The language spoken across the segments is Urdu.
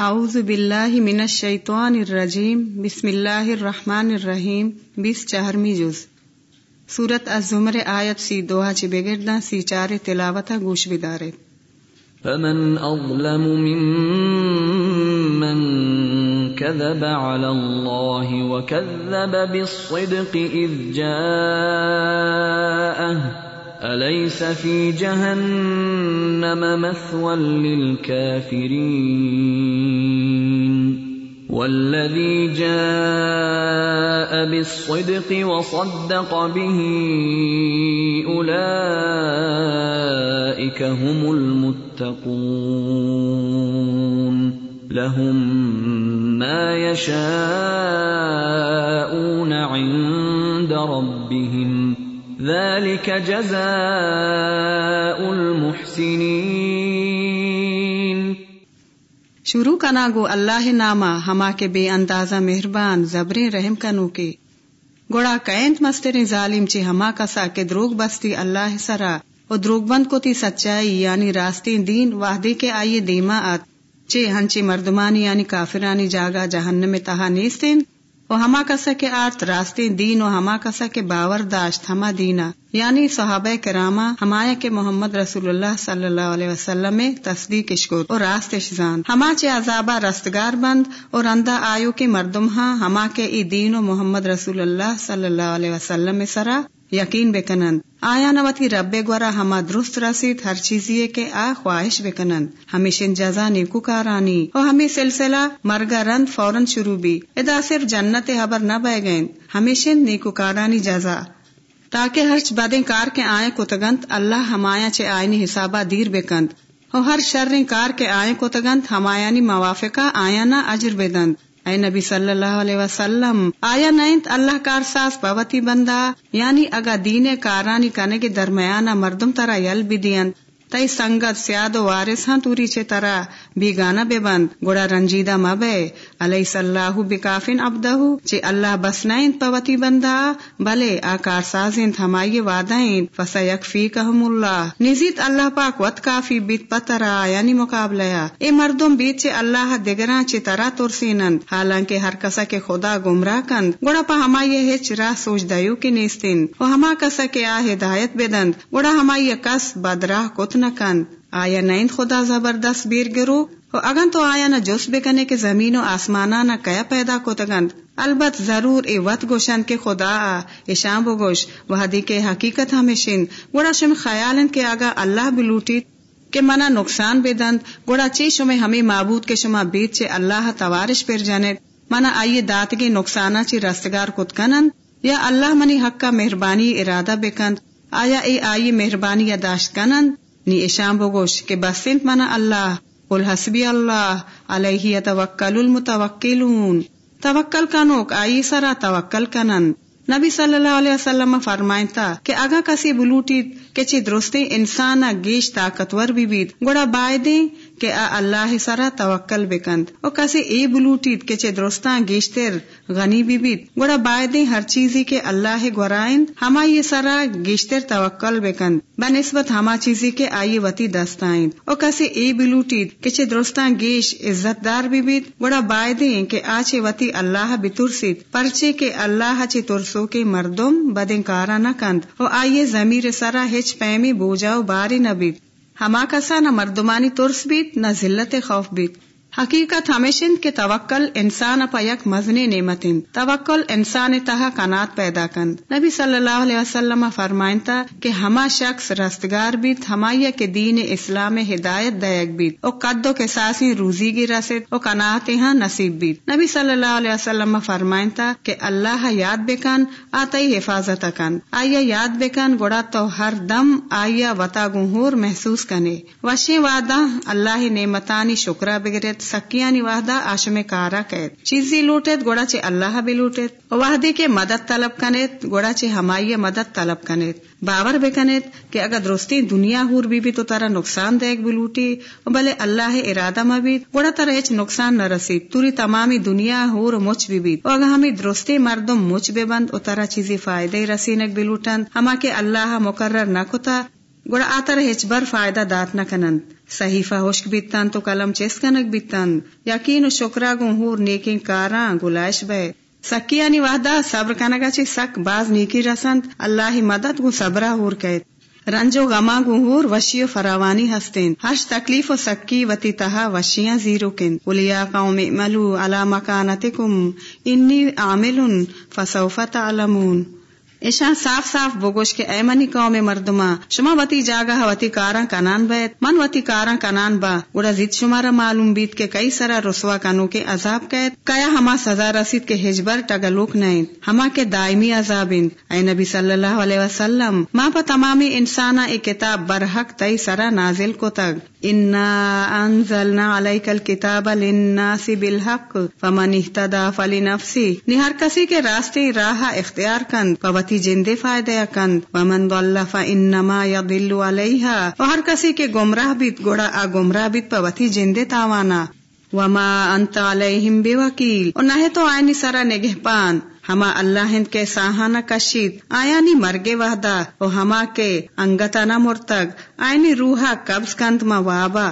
أعوذ باللہ من الشیطان الرجیم بسم اللہ الرحمن الرحیم بیس چہرمی جز. سورت الزمر آیت سی دوہا چی بگردہ سی چار تلاوتا گوش بدارے فمن أظلم ممن كذب على الله وكذب بالصدق إذ جاءه أليس في جهنم مثوى للكافرين؟ والذي جاء بالصدق وصدق به أولئك هم المتقون. لهم ما يشاءون عند ربهم. ذلك جزاء المحسنین شروع کنا گو اللہ نامہ ہما کے بے اندازہ مہربان زبریں رحم کنو کے۔ گوڑا کینت مستر ظالم چی ہما کسا کے دروگ بستی اللہ سرا۔ و دروگ بند کو تی سچائی یعنی راستی دین واہدی کے آئیے دیما آت۔ چے ہنچی مردمانی یعنی کافرانی جاگا جہنم تہا نیستین۔ و ہما کسا کے آرت راستے دین و ہما کسا کے باور داشت ہما دینا یعنی صحابہ کراما ہمایا کے محمد رسول اللہ صلی اللہ علیہ وسلم میں تصدیق اشکوت اور راست شزان ہما چے عذابہ رستگار بند اور اندہ آیو کے مردم ہاں ہما کے ای دین و محمد رسول اللہ صلی اللہ علیہ وسلم میں سرا۔ یقین بکنند۔ آیا نوتی رب گورا ہما درست رسید ہر چیزی کے آ خواہش بکنند۔ ہمیشن جزا نیکو کارانی۔ اور ہمیں سلسلہ مرگا رند فوراً شروع بھی۔ ادا صرف جنت حبر نہ بہ گئیں۔ ہمیشن نیکو کارانی جزا۔ تاکہ ہر بدیں کار کے آئیں کو تگنت اللہ ہمایا چے آئینی حسابہ دیر بکند۔ اور ہر شریں کار کے آئیں کو تگنت ہمایانی موافقہ آیا نہ اجر بدند۔ اے نبی صلی اللہ علیہ وسلم، آیا نائنت اللہ کار ساس پوتی بندہ؟ یعنی اگا دین کارانی کنے کے درمیانہ مردم ترا یل بھی دین۔ تئی سنگت سیاد و وارث ہاں توری چے ترا، بھی گانا بے بند، گوڑا رنجیدہ مبے علیہ صلاح بکافن ابدہ چے اللہ بسنائن پوتی بندہ، بلے آکار سازین ہمائی وعدائن فسا یکفی کہم اللہ۔ نزیت اللہ پاک وط کافی بیت پترا یعنی مقابلہ اے مردم بیت چے اللہ دگراں چے ترا ترسینند۔ حالانکہ ہر کسا کے خدا گمراہ کند۔ گڑا پا ہمائی ہچ راہ سوچ دیو کے نیستین۔ و ہما کسا کے آ ہدایت بدند۔ گڑا ہمائی کس بدراہ کتن کن آیا نائن خدا زبردست بیر گرو؟ اگن تو آیا نہ جس بکنے کے زمین و آسمانا نہ کیا پیدا کو تگند البت ضرور اے وط گوشن کے خدا آ شام بگوش وحدی کے حقیقت ہمیشن گوڑا شم خیال کے آگا اللہ بلوٹی کہ منا نقصان بے دند۔ گوڑا چی شمیں ہمیں معبود کے شما بیت چے اللہ توارش پر جانے۔ منا آئیے دات کے نقصانہ چی رستگار کت کنن یا اللہ منی حق کا مہربانی، ارادہ بکند آیا اے آئی مہربانی یا داشت کنند نی اشام بگوش کے بسنت منا اللہ۔ حسبی اللہ علیہ توکل المتوکلون۔ توکل کنوک، آئی سرا توکل کنن۔ نبی صلی اللہ علیہ وسلم فرمائن تھا کہ اگا کسی بلوٹی کچی درستی انسان گیش طاقتور بھی بیت گوڑا بائدیں کہ آ اللہ سرا توکل بکند او کسی اے بلوٹیت کے چے درستان گیشتر غنی بھی بیت گوڑا بائدیں ہر چیزی کے اللہ گورائن ہما یہ سرا گیشتر توکل بکند بنسبت ہما چیزی کے آئی وتی دستائن او کسی اے بلوٹیت کے چے درستان گیش عزت دار بھی بیت گوڑا بائدیں کہ آچے وتی اللہ بترسیت پرچے کے اللہ چے ترسو کے مردم بدیں کارا نہ کند او آئیے زمیر سرا ہچ پیمی بوجاؤ باری نہ ہما کسا نہ مردمانی ترس بیت نہ ذلت خوف بیت۔ حقیقت ہمیشن کے توکل انسان اپا یک مزنی نعمتن توکل انسان تہا کنات پیدا کند۔ نبی صلی اللہ علیہ وسلم فرمائنتا کہ ہما شخص رستگار بیت ہمایا کے دین اسلام ہدایت دیک بیت۔ او قدو کے ساسی روزی گی رسد او کنات ہاں نصیب بیت۔ نبی صلی اللہ علیہ وسلم فرمائنتا کہ اللہ یاد بکن، آتائی حفاظت کن۔ آیا یاد بکن گوڑا تو ہر دم آیا وطا گہور محسوس کنے۔ وشی وعدہ اللہ نعمتانی شکرہ بگرت سکیانی وحدہ آشم کارا قید چیزی لوٹت گوڑا چے اللہ بھی لوٹت وحدی کے مدد طلب کنیت گوڑا چے ہمائی مدد طلب کنیت۔ باور بے کنیت کہ اگر درستی دنیا ہور بھی بھی تو تارا نقصان دے بھی لوٹی، بلے اللہ ارادہ بھی گوڑا تارا ہچ نقصان نہ رسی۔ توری تمامی دنیا ہور مچ بھی بھی۔ اگر ہمیں درستی مردم مچ بے بند، او تارا چیزی فائدے رسینک بھی لوٹن ہما کے اللہ مقرر نہ کتا گوڑا آتر ہچ بر فائدہ دات نہ کنند۔ صحیفہ ہوشک بیتن تو قلم چسکنک بیتن یقین و شکرا گو ہور نیکین کاراں گلائش بے سکی یعنی وحدہ صبر کنگا چی سک باز نیکی رسند اللہ مدد گو صبرہ ہور کہت رنجو غما گو ہور وشی و فراوانی ہستین ہش تکلیف و سکی وتی تہا وشیاں زیرو کن قلیا قوم اعملو علا مکانتکم انی عامل فسوف تعلمون ایشان صاف صاف بگوش کے اے منی قوم مردما شما وتی جاگا وتی کاراں کنان بیت، من وتی کاراں کنان با، گڑا زید شمارا معلوم بیت کے کئی سرا رسوا کنو کے عذاب قید کیا ہما سزا رسید کے ہجبر ٹگلوک نہیں ہما کے دائمی عذاب اے نبی صلی اللہ علیہ وسلم، ما پا تمامی انسانا ایک کتاب برحق تئی سرا نازل کو تگ۔ انا انزلنا علیک الکتاب للناس بالحق، فمن اہتدا فلنفسی نی کسی کے راستے راہ اختیار کند پوتی جندے فائدہ کند۔ ومن ضل فانما یضل علیہا و ہر کسی کے گمراہ بیت گوڑا آ، گمراہ بیت پوتی جندے تاوانا۔ وما انت علیہم بوکیل اور نہ تو آئینی سرا نگہ پان ہما اللہ ہند کے ساہانہ کشید۔ آیا نی مرگے وحدہ۔ او ہما کے انگتا نہ مرتگ۔ آئینی روحا قبض کند ما وابا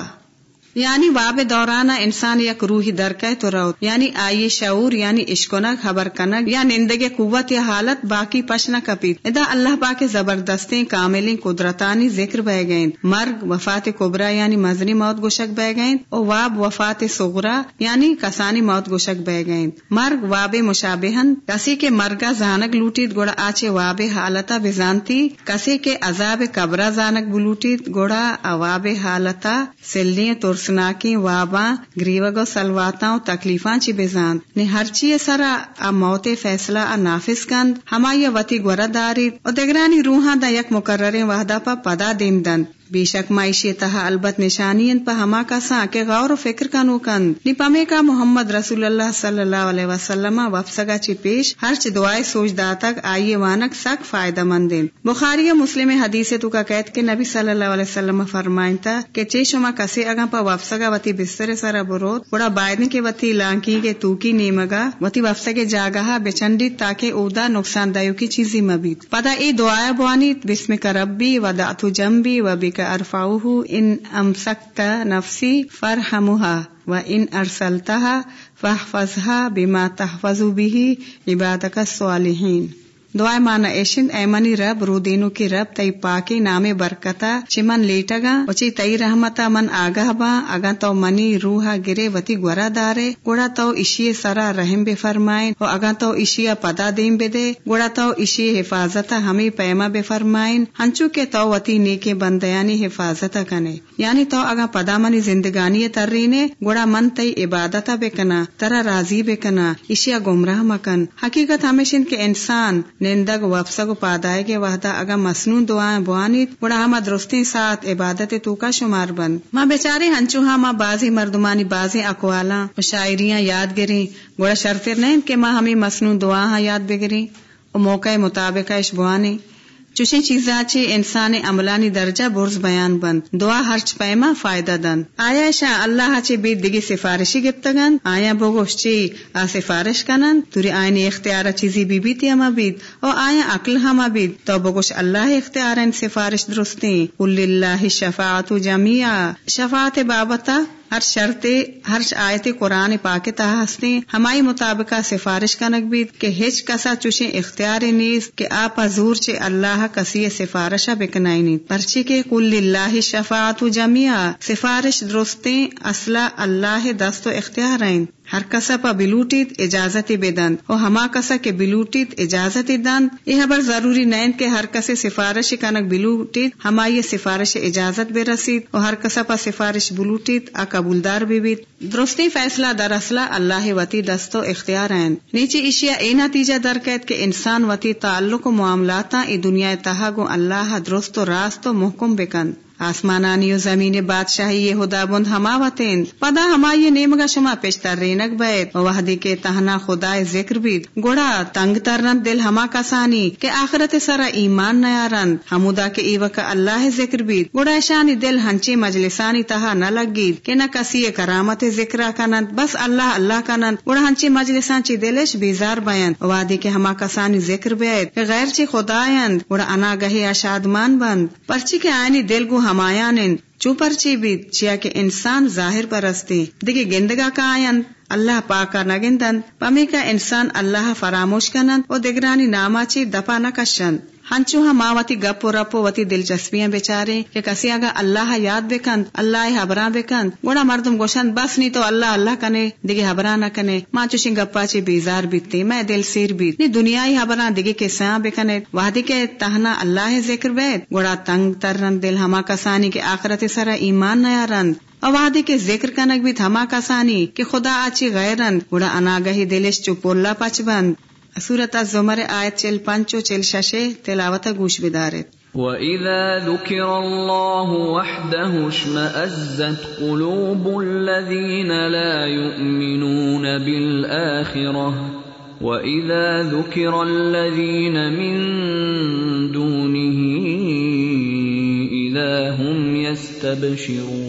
یعنی واب دورانہ انسان یک روحی درکے تو رو یعنی آئی شعور یعنی عشقنک خبر کنک یا نندگ قوت یا حالت باقی پش نہ کپیت ادا اللہ پاک زبردستیں کاملیں قدرتانی ذکر بہ گئیں مرگ، وفات کبرا یعنی مزنی موت گوشک بہ گئیں او واب، وفات سغرا یعنی کسانی موت گوشک بہ گئیں مرگ، واب مشابہن. کسی کے مرگا زانک لوٹیت گوڑا آچے واب حالتا بزانتی. کسی کے عذاب قبرا زانک بلوٹیت گوڑا اواب حالتا سلنی ترس سناکی وابا گریوگو سلواتا تکلیفاں چی بزاند نے ہر چی سرا ا موت فیصلہ ا نافذ کند ہما یا وتی گورا داری او دگرانی روحاں دا یک مقرر وحدہ پا پدا دیندند بے شک معیشی تہا البت نشانی پا ہما کا سا کے غور و فکر کا نوکند نی کا محمد رسول اللہ صلی اللہ علیہ وسلم وفسگا چی پیش ہر دعائے سوچ دا تک آئیے وانک سک فائدہ مند بخاری مسلم حدیث تو کا قید کے نبی صلی اللہ علیہ وسلم فرمائن تا کہ چے شما کسے اگا پا وفسگا وتی بستر سرا بروت بڑا بائدن کے وتی لانکی کے توکی نیمگا وتی وفسگے جاگہا بچنڈی تاکہ اودا نقصان دایو کی چیزی مبید۔ پدا ای دعائے بوانی بسم کربی ودعت جنبی و بک ارفعه ان امسکتا نفسی فرحمها و ان ارسلتا فاحفظها بما تحفظ بھی عبادك الصالحين. دعائے مانا ایشن، اے منی رب رو دینو کی رب، تئی پاکی نام برکتا چی من لیٹگا وچی تئی رحمتا من آگاہ با اگا تو منی روحا گرے وتی گورا دارے گوڑا تو اشی سرا رحم بے فرمائن و اگا تو اشیا پدا دیم بے دے گوڑا تو اشی حفاظتا ہمیں پیما بے فرمائن، ہنچو کے تو وتی نیکے بندیانی حفاظتا کنے۔ یعنی تو اگا پدا منی زندگانی تررینے گوڑا من تئی عبادتا بے کنا، ترا راضی بے کنا اشیا گمراہ مکن۔ حقیقت ہمیشن کے انسان نندگ وفسگ پادائے کے وحدہ اگا مسنون دعائیں بوانیت بڑا ہما درستی ساتھ، عبادت تو کا شمار بند ماں بیچارے ہنچو ہاں ماں بازی مردمانی بازی اقوالاں شاعریاں یاد گری گوڑا شرطر نہیں کہ ماں ہمیں مسنون دعا ہاں یاد بگری او موقع مطابق اش بوانی چوشی چیزاں چی انسان عملانی درجہ برز بیان بند. دعا ہرچ پیما فائدہ دن. آیا شاہ اللہ چی بید دیگی سفارشی گپتگن آیا بگوش چی آ سفارش کنن؟ توری آئینی اختیار چیزی بی بیتی اما بید. او آیا عقل ہما بید. تو بگوش اللہ اختیار ان سفارش درستی. قل اللہ شفاعت جميعا شفاعت بابتا ہر شرط، ہر آیت قرآن پاک تا ہستے ہمائی مطابقہ سفارش کا نقبید کہ ہچ کسا چوشے اختیار نیز کہ آپ حضور چے اللہ کسی سفارشہ بکنائی نیز پرچی کے کل اللہ شفاعت جمعہ سفارش درستیں، اصلہ اللہ دست و اختیار آئیں ہر کسا پا بلوٹیت اجازت بدند او ہما کسا کے بلوٹیت اجازت دند۔ یہ بر ضروری نیند کے ہر کسے سفارش کنک بلوٹیت ہما یہ سفارش اجازت بے رسید۔ اور ہر کسا پا سفارش بلوٹیت آ قبولدار بھی بیت۔ درستی فیصلہ در اصلہ اللہ وتی دستو اختیار ہیں نیچے اشیاء اے نتیجہ درکیت کہ انسان وتی تعلق و معاملاتا ای دنیا تہاگو اللہ درست و راست و محکم بکند۔ آسمانانی و زمین بادشاہی یہ خدا بند ہما وطین پدا ہما یہ نیمگا شما پیشتر رینک بیت۔ وحدی کے تہنا خدا ذکر بید۔ گوڑا تنگ ترنت دل ہما کسانی کہ آخرت سرا ایمان نیارند ہمودا کے ایوک اللہ ذکر بید۔ گوڑا شانی دل ہنچی مجلسانی تہا نہ لگید۔ کہ نہ کسی کرامت ذکر کنند بس اللہ اللہ کنند گوڑا ہنچی مجلسان چی دلش بیزار بیند وادی کے ہما کسانی ذکر بیت۔ غیر چی خدایند گوڑا انا گہی اشادمان بند۔ پرچی کے آئینی دل گو ہمایان چو پرچی بیت چیا کہ انسان ظاہر پرستی۔ دیگه گندگا کا آئند اللہ پاکا نگندن پمی کا انسان اللہ فراموش کنند و دگرانی ناما چی دپا کشن۔ ہنچو ہم وتی گپ و رپ وتی دلچسپیاں بیچارے، کہ کسی اگا اللہ یاد بکند اللہ حبراں بکند گوڑا مردم گوشند، بس نہیں تو اللہ اللہ کنے، دیگے حبراں نہ کنے۔ ماں چوشن گپا چی بیزار بیتی میں دل سیر بیت۔ نی دنیای حبراں دیگے کے سیاں بکنے وحدی کے تہنا اللہ ذکر بیت۔ گوڑا تنگ تر دل ہما کسانی کے آخرت سرا ایمان نیا رند وحدی کے ذکر کنک بھی تھما کسانی کہ خدا آچی غیرند گوڑا اناگہی دلش چپولا پچ بند۔ سورت الزمر چل پنچو چل ششے تلاوت گوش بدارت وَإِذَا ذُكِرَ اللَّهُ وَحْدَهُ اشْمَأَزَّتْ قُلُوبُ الَّذِينَ لَا يُؤْمِنُونَ بِالْآخِرَةِ وَإِذَا ذُكِرَ الَّذِينَ مِن دُونِهِ إِذَا هُمْ يَسْتَبْشِرُونَ۔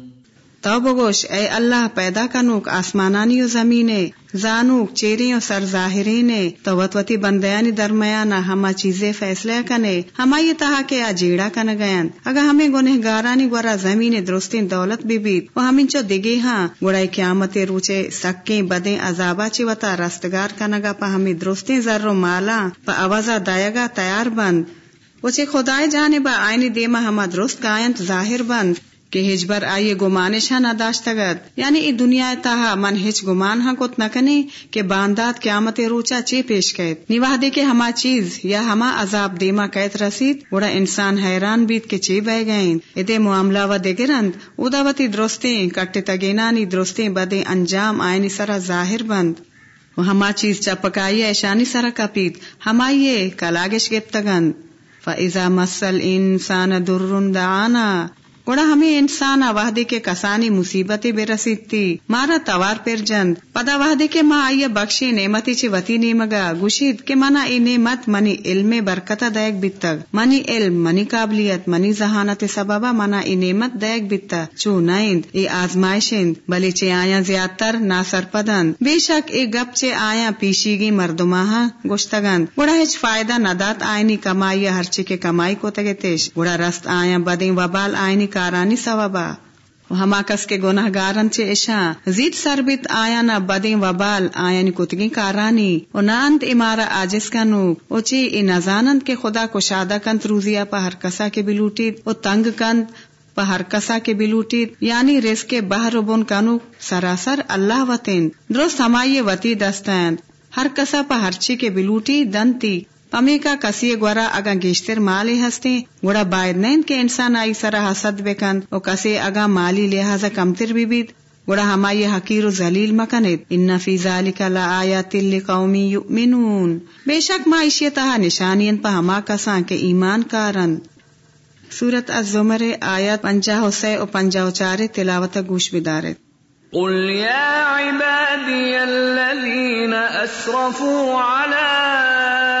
تو بگوش اے اللہ، پیدا کنوک، آسمانانی و زمینے، زانوک چیری و سر ظاہرینے تو وطوتی بندیانی درمیانا ہما چیزیں فیصلہ کنے، ہما یہ تہا کے آجیڑا کن گیند اگر ہمیں گنہ گارانی گورا زمین درستین دولت بھی بیت و ہمیں چو دگی ہاں گوڑائی قیامت روچے سکیں بدیں عذابا چی وطا رستگار کنگا پا ہمیں درستین ذر و مالا، پا آوازا دائگا تیار بند۔ وچے خدای جانے با آئینی دیما ہما درست گائنت ظاہر بند۔ کہ ہجبر آئیے گمانش نہ داشتگت یعنی ای دنیا تاہا من ہچ گمان ہاں کت نہ کنے کہ باندات قیامت روچا چی پیش کہت نیواہ دے کے ہما چیز یا ہما عذاب دیما کہت رسید، وڑا انسان حیران بیت کے چی بہ گئیں ادے معاملہ و دے گرند ادا وتی درستیں، کٹے تگینانی درستیں بدے انجام آئینی سرا ظاہر بند۔ وہ ہما چیز چپکائی ایشانی سرا کپیت، ہمائیے کلاگش گپتگند فَإِذَا مَسَّ الْإِنسَانَ دُرٌ دَعَانَا گوڑا ہمیں انسان وحدے کے کسانی مصیبتیں بے رسید تھی مارا توار پر جند، پدا وحدے کے ماں آئیے بخشی نعمتی چی وتی نیمگا، گوشید کہ منا ای نعمت منی علم برکت دائک بیتگ، منی علم منی قابلیت منی ذہانت سببا منا ای نعمت دائک بیتا چو نائند ای آزمائشند بلی چے آیا زیادتر نا سرپدند بے شک ای گپ چے آیا پیشیگی مردماہا گوشتگند گوڑا ہچ فائدہ ندات آئینی کمائی ہرچی کے کمائی کو تگتیش گوڑا رست آیا بدیں وبال آئینی کارانی ثوابا. ہما کس کے گناہ گارن چے اشا زید سربت آیا نہ بدیں وبال آیا نی کتگی کارانی. و نانت امارا آجس کنو. او چی ای نزانند کے خدا کو شادہ کنت روزیا پا ہر کسا کے بلوٹید او تنگ کنت پا ہر کسا کے بلوٹید یعنی رزق کے بہر بن کنو سراسر اللہ وطین درست ہمائی وتی دستند ہر کسا پا ہرچی کے بلوٹی دنتی. پمی کا کسی گورا اگا گیشتر مالی ہستے گوڑا باید نہیں کہ انسان آئی سرا حسد بکند او کسی اگا مالی لہذا کمتر بھی بیت گوڑا ہمائی حقیر و ذلیل مکنید ان فی ذالک لآیات لقومی یؤمنون بے شک ما معیشیتها نشانین پا ہما کسان کے ایمان کارند سورت الزمر آیات پنجاہ سے و پنجاہ چار تلاوت گوش بدارت قل يا عبادي الذين أسرفوا على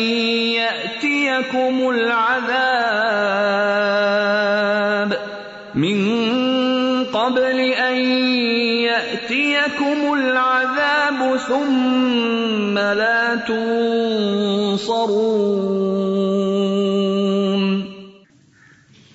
يأتيكم العذاب من قبل أن يأتيكم العذاب ثم لا تنصرون.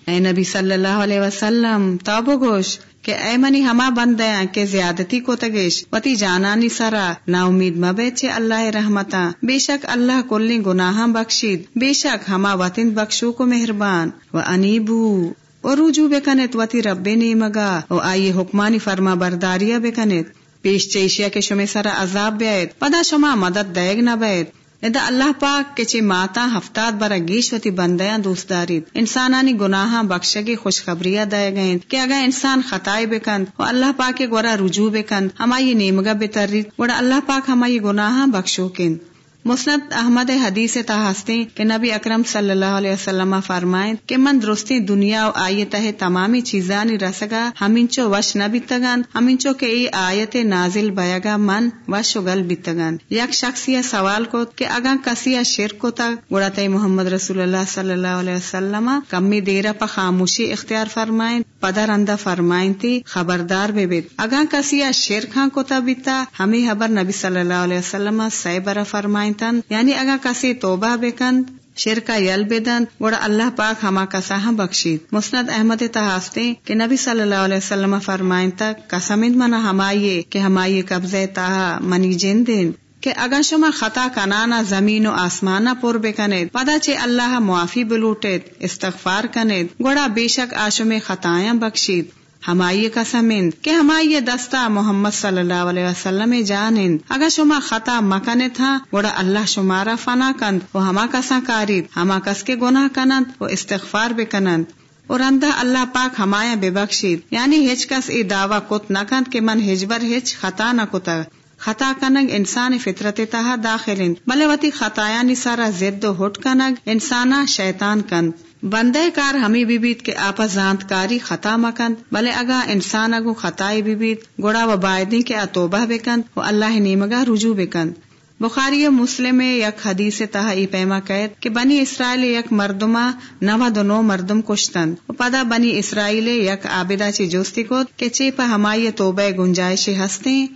اے نبی صلی اللہ علیہ وسلم تابو گوش کہ اے منی ہما بندیاں کے زیادتی کو تگیش، وتی جانانی سرا، نا امید مبیچے اللہ رحمتا بے شک اللہ کلی گناہاں بخشید۔ بے شک ہما وطن بخشو کو مہربان۔ و انیبو۔ و رجوع بکنت وتی رب نیمگا و آئی حکمانی فرما برداریا بکنت پیش چیشیا کے شمی سرا عذاب بیت پدا شما مدد دیگ نہ بیت ادا اللہ پاک کے چی ماتا ہفتاد برا گیشوتی بندیاں دوست انسانانی انسانانی گناہاں بخشگی خوشخبریاں دے گئیں کہ اگر انسان خطائی بکند و اللہ پاک کے گورا رجوع بکند ہمائی نیمگا بترید گوڑا اللہ پاک ہمائی گناہاں بخشو کند مسند احمد حدیث تا ہستے کہ نبی اکرم صلی اللہ علیہ وسلم فرمائیں کہ من درستی دنیا و آیت ہے تمامی چیزانی رسگا، ہمینچو وش نہ بیتگان ہمینچو کے ای آیت نازل بیگا من وش و گل بیتگان۔ یک شخصی سوال کو کہ اگا کسی شرک کو تا گڑا محمد رسول اللہ صلی اللہ علیہ وسلم کمی دیرا پا خاموشی اختیار فرمائیں پدر اندہ فرمائیں تھی خبردار بے بیت اگا کسی شرک ہاں کو تا بیتا ہمیں خبر نبی صلی اللہ علیہ وسلم سیبرا فرمائیں تن یعنی اگا کسی توبہ بکند شرکا یل بدن گوڑا اللہ پاک ہما کسا ہم بخشید مسند احمد تحافتے کہ نبی صلی اللہ علیہ وسلم فرمائن تک قسمند منا ہمائیے کہ ہمائیے قبضے تاہا منی جن دین۔ کہ اگر شما خطا کنانا، زمین و آسمانا پر بکنید پدا چے اللہ معافی بلوٹید استغفار کنید گوڑا بے شک آشم خطایاں بخشید ہمائی قسمند کہ ہمائی دستہ محمد صلی اللہ علیہ وسلم جانند۔ اگر شما خطا مکن تھا، گوڑا اللہ شمارا فنا کند، وہ ہما کسا کارید، ہما کس کے گناہ کنند، وہ استغفار بکنند اور اندہ اللہ پاک ہمایا بے بخشید۔ یعنی ہچ کس ای دعوی کت نہ کند کہ من ہجبر ہچ خطا نہ کتا خطا کنگ انسان فطرت تہا داخل بلے وتی خطایا سارا زد و ہٹ کنگ۔ انسانا شیطان کند۔ بندے کار ہمیں بیت کے آپا زانت کاری خطا مکند۔ بلے اگا انسان اگو خطائی بیت۔ گوڑا و بائدی کے اتوبہ بکند و اللہ نیمگا رجوع بکند بخاری مسلم یک حدیث تہا ای پیما قید کہ بنی اسرائیل یک مردما نو دنو مردم کشتند۔ و پدا بنی اسرائیل یک آبدہ چی جوستی کو کہ چی پا ہمائی توبہ گنجائش ہستے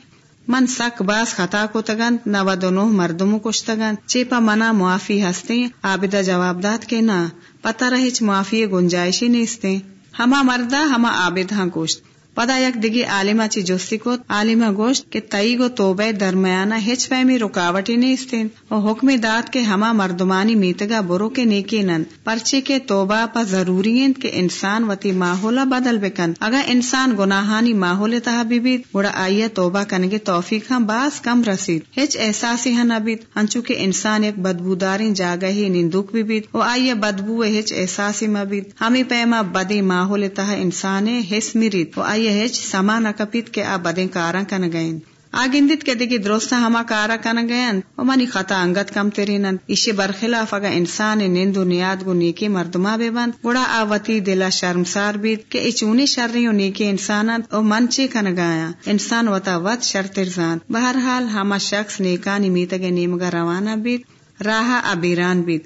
من سک باس خطا کو تگن نو دنو مردمو کش تگن چیپا منا معافی ہستے آبدہ جواب داد کے نا پتہ رہچ معافی گنجائشی نیستے. ہما مردہ ہما آبد ہاں گوشت. پدا یک دگی عالمہ چی جوستی کو عالمہ گوشت کہ تئی گو توبہ درمیانہ ہچ فہمی رکاوٹی نیستین۔ و حکم داد کے ہما مردمانی میتگا برو کے نیکی نن، پرچے کے توبہ پا ضروری کہ انسان وتی ماحولا بدل بکن۔ اگر انسان گناہانی ماحول تہا بیت گڑا آئیے توبہ کنگے توفیق ہم باس کم رسید۔ ہچ احساسی ہن ابیت ہنچو کے انسان ایک بدبوداری جاگہ ہی نندوک بیت و آئیے بدبو ہچ احساسی مبیت ہمیں پیما بدی ماحول تہا انسان حس میرید۔ و آئیے ہچ سما نہ کپیت کے آ بدیں کارا کن گئیں آگندت کے دیکھی درست ہما کارا کن گئن و منی خطا انگت کم ترینن۔ اسے برخلاف اگا انسان نیند و نیاد گو نیکی مردما بے بند گڑا آوتی دلا شرمسار بیت کہ اچونی شرری و نیکی انسانت و من چی کن گایا؟ انسان وتا وط شر ترزان۔ بہرحال ہما شخص نیکانی میتگ نیمگا روانہ بیت راہ ابیران بیت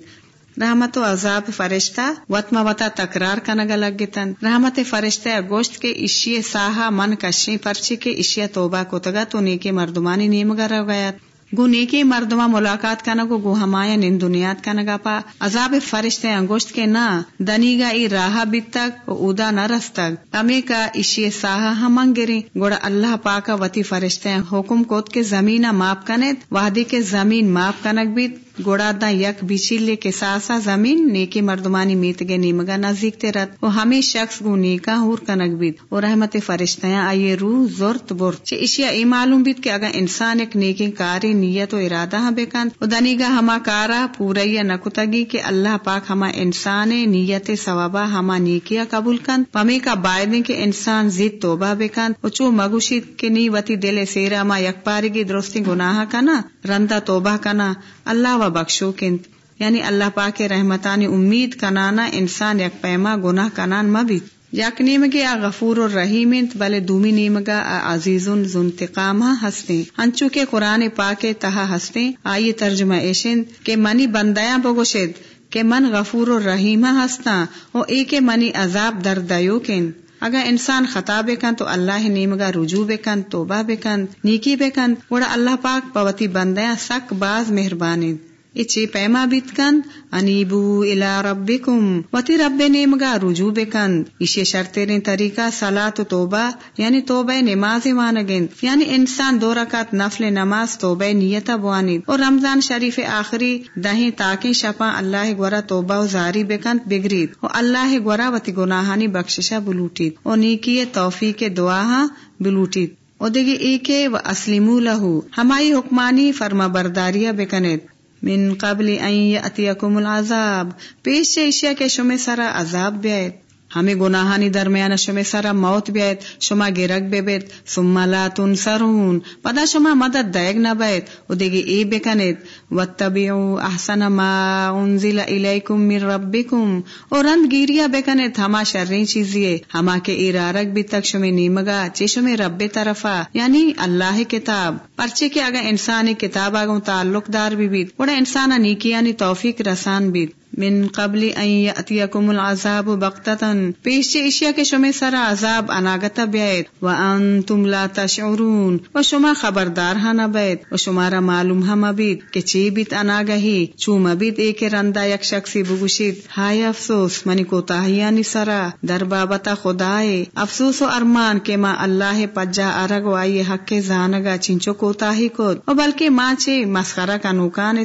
رحمت و عذاب فرشتہ وطما وطا تکرار کنگا لگتن رحمت فرشتہ گوشت کے اشیے ساہا من کشی پرچی کے اشیا توبہ کو تگا تو نیکی مردمانی نیمگا رو گیا گو نیکی مردما ملاقات کنگو گو ہمایا نن دنیات کنگا پا عذاب فرشتے انگوشت کے نا دنی گا ای راہ بیت تک و اودا نہ رستک تمے کا اشی ساہا ہمنگ گری گوڑا اللہ پاکا وتی فرشتے حکم کوت کے زمینہ ماپ کنت وحدی کے زمین ماپ کنک بیت گوڑا دا یک بیچیلے کے ساسا زمین نیکی مردمانی میت گے نیمگا نزدیک تیرت وہ ہمیں شخص گو نیکا ہور کنک بیت۔ اور رحمت فرشتیاں آئیے روح زورت بور چھ اشیا ای معلوم بیت کہ اگر انسان ایک نیکی کاری، نیت و ارادہ ہاں بیکند و دنیگا ہما کارا پوریا نکتگی کہ اللہ پاک ہما انسان نیت ثوابا ہما نیکیا قبول کند پمی کا بائدیں کہ انسان زید توبہ بیکند و چو مگوشید کہ نی وتی دل سیرا ما یک پارگی درستی گناہ کنا رندا توبہ کنا۔ اللہ و بخشو کنت یعنی اللہ پاک رحمتانی امید کنانا انسان یک پیما گناہ کنان مبیت یک نیمگی آ غفور و رحیمت بلے دومی نیمگا آ عزیز زنتقامہ ہستے انچو کے قرآن پاک تہا ہستے آئی ترجمہ ایشن کہ منی بندیاں بگوشد کہ من غفور و رحیمہ ہستا و ایک منی عذاب دردیو کن۔ اگر انسان خطا بکن تو اللہ نیمگا رجوع بکن، توبہ بکن، نیکی بکن۔ وڑا اللہ پاک پوتی بندیاں سک باز مہربانی اچے پیما بیتکن انیبو الى ربکم وتی رب نیمگا رجوع بکن اسے شرطیں طریقہ سلاۃ توبہ یعنی توبہ نماز وانگن یعنی انسان دو رکعت نفل نماز توبہ نیتا بوانید اور رمضان شریف آخری دہیں تاکہ شپا اللہ گورا توبہ و زاری بکن بگرید اور اللہ گورا وتی گناہانی بخششہ بلوٹید اور نیکی توفیق دعا بلوٹید اور دیکھیے ایک و اسلم لہو ہمائی حکمانی فرما برداریہ بکنید من قبل ان یاتیکم العذاب۔ پیش ایشیا کے شمع سارا عذاب بیت ہمیں گناہانی درمیان شما سرا موت بیت شما گرگ بیت ثم لا تنصرون، پدا شما مدد دیگ نہ بیت او دیگی ای بکنید. واتبعوا احسن ما انزل الیکم من ربکم. اور رند گیریا بکنید ہما شرین چیزیے ہما کے ایرارک بھی تک شما نیمگا چی شما رب طرفا یعنی اللہ کتاب. پرچے کے اگر انسان کتاب آگا تعلق دار بھی بیت بڑا انسان نیکیانی توفیق رسان بیت من قبل ان یاتیکم العذاب بغتتن پیش اشیا کے شما سرا عذاب اناگتا بیت۔ و انتم لا تشعرون۔ و شما خبردار ہاں بیت۔ و شمارا معلوم ہم بیت کہ چی بیت اناگہی۔ چوم بیت ایک رندا یک شخصی بگوشید۔ ہائے افسوس، منی کو تاہیانی سرا در بابتا خدائے۔ افسوس و ارمان کے ماں اللہ پجا ارگ و آئیے حق کے زانگا چنچو کو تاہی کود و بلکہ ماں چے مسخرہ کا نوکان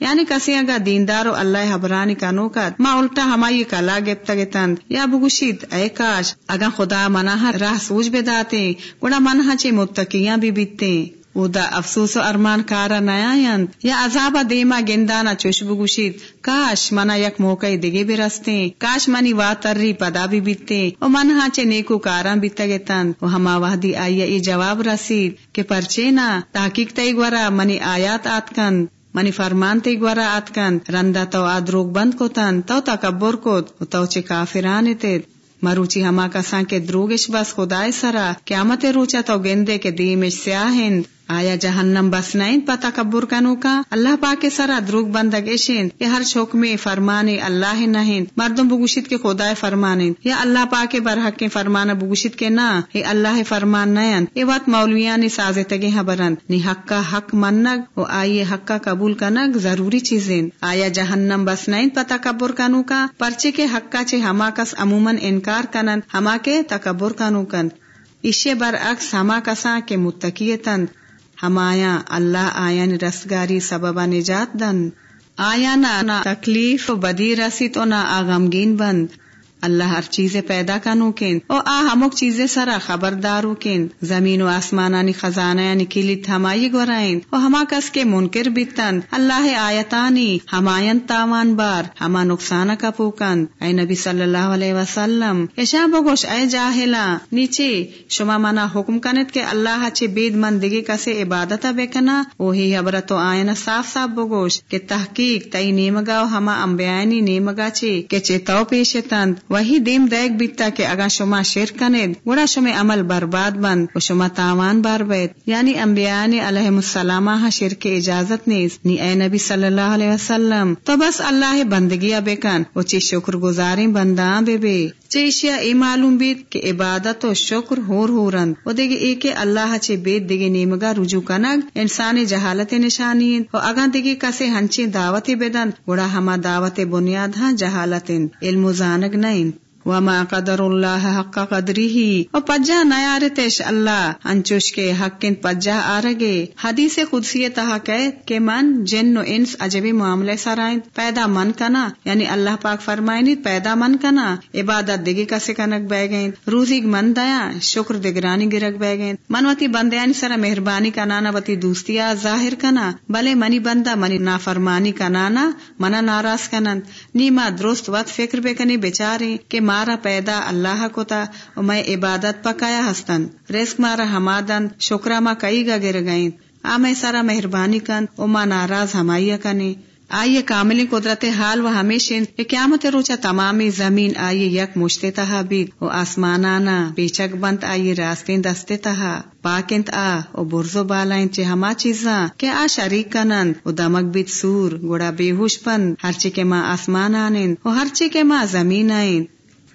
یعنی کسی اگا دیندار و اللہ حبرانی کا نوکت ما الٹا ہمائی کلا گپتا گتند یا بگوشید اے کاش اگا خدا مناہ راہ سوج بے داتے گوڑا منہا چے متقیاں بھی بیتے دا افسوس و ارمان کارا نیاین یا عذاب دیما گندانا چوش بگوشید کاش منا یک موقع دگے بھی رستے کاش منی وا تری پدا بھی بیتے او من چے نیکو کارا بیتا گتن و ہما وحدی آئیا ای جواب رسید کہ پرچے نا تحقیق تی گورا منی آیات آت کند منی فرمان تی گورا آت کند رندا تو آدروگ بند کو تن تو تکبر کود و تو چے کافران تید مروچی ہما کسان کے دروگش بس خدای سرا قیامت روچا تو گندے کے دیمش سیاہند آیا جہنم بس نہیں پتا کبر کنو کا؟ اللہ پاک سرا دروگ بندگ اشین یہ ہر چھوک میں فرمانے اللہ نہیں۔ مردم بگوشت کے خدا فرمانے۔ یا اللہ پاک برحق کے فرمان بگوشت کے نا، یہ اللہ فرمان نین یہ بات مولویان ساز تگے برند نی حق کا حق منگ و آئیے حق کا قبول کنگ، ضروری چیزیں۔ آیا جہنم بس نہیں پتا کبر کنو کا؟ پرچے کے حق کا چھ ہما کس عموماً انکار کنن، ہما کے تکبر کنو کن۔ اشے برعکس ہما کساں کے متقیتن ہمایا اللہ آیا رسگاری سبب نجات دن۔ آیا نہ تکلیف بدی رسی تو نہ آغمگین بند۔ اللہ ہر چیز پیدا کنو کن۔ او آ ہمک چیزیں سرا خبردارو کن۔ زمین و آسمانانی خزانہ یعنی کلی تھمائی گورائن او ہما کس کے منکر بیتن۔ اللہ آیتانی ہمائن تاوان بار، ہما نقصان کا پوکن اے نبی صلی اللہ علیہ وسلم ایشا بگوش، اے جاہلا، نیچے، شما منا حکم کنت کے اللہ چے بید مندگی کسے عبادت بیکنا وہی حبرتو آئین صاف صاف بگوش کہ تحقیق، تئی نیمگا و ہما انبیائنی نیمگا چے کہ چے تو پیشتند وہی دیم دیکھ بیتا کہ اگا شما شیر کنید، گڑا شما عمل برباد بند و شما تاوان بار بید. یعنی انبیاء علیہ السلام ہا شیر کے اجازت نیز. نی اے نبی صلی اللہ علیہ وسلم، تو بس اللہ بندگیا بیکن و چی شکر گزاریں بنداں بے بے چیشیا اے معلوم بیت کہ عبادت و شکر ہور ہورند و دیگے اے کے اللہ چے بیت دیگے نیمگا رجوع کنگ، انسان جہالت نشانی و اگا دیگے کسے ہنچے دعوت بدن، گڑا ہما دعوت بنیاد ہاں جہالت علم زانگ نائن وما قدر اللہ حق قدری ہی اور پجا نیارتش اللہ، انچوش کے حق پجا آرگے۔ حدیث خودسی تہا کہ من، جن و انس عجبی معاملے سرائن پیدا من کنا یعنی اللہ پاک فرمائنی، پیدا من کنا۔ عبادت دگی کسے کنک بہ گئیں روزی من دیا، شکر دگرانی گرک بہ گئیں۔ من وتی بندیانی سر مہربانی کنانا وتی دوستیا ظاہر کنا، بلے منی بندہ، منی نافرمانی کنانا منا ناراض کنند۔ نیما درست وقت فکر بے کنی بیچارے کہ مارا پیدا اللہ کو تا میں عبادت پکایا ہستن۔ رزق مارا ہمادن شکرا ما کئی گا گر گئیں آ میں سارا مہربانی کن، او ما ناراض ہمائیا کنے آئیے کاملی قدرت حال و ہمیشہ قیامت روچا تمامی زمین آئیے یک مشتے تہا بید و آسمانانا بیچک بند آئیے راستیں دستے تہا پاکنت آ، او برزو بالائیں چے ہما چیزاں۔ کہ آ شریک کنند، او دمک بیت سور، گوڑا بے ہوش پند ہرچی کے ماں آسمان آنند و ہرچی کے ماں زمین آئند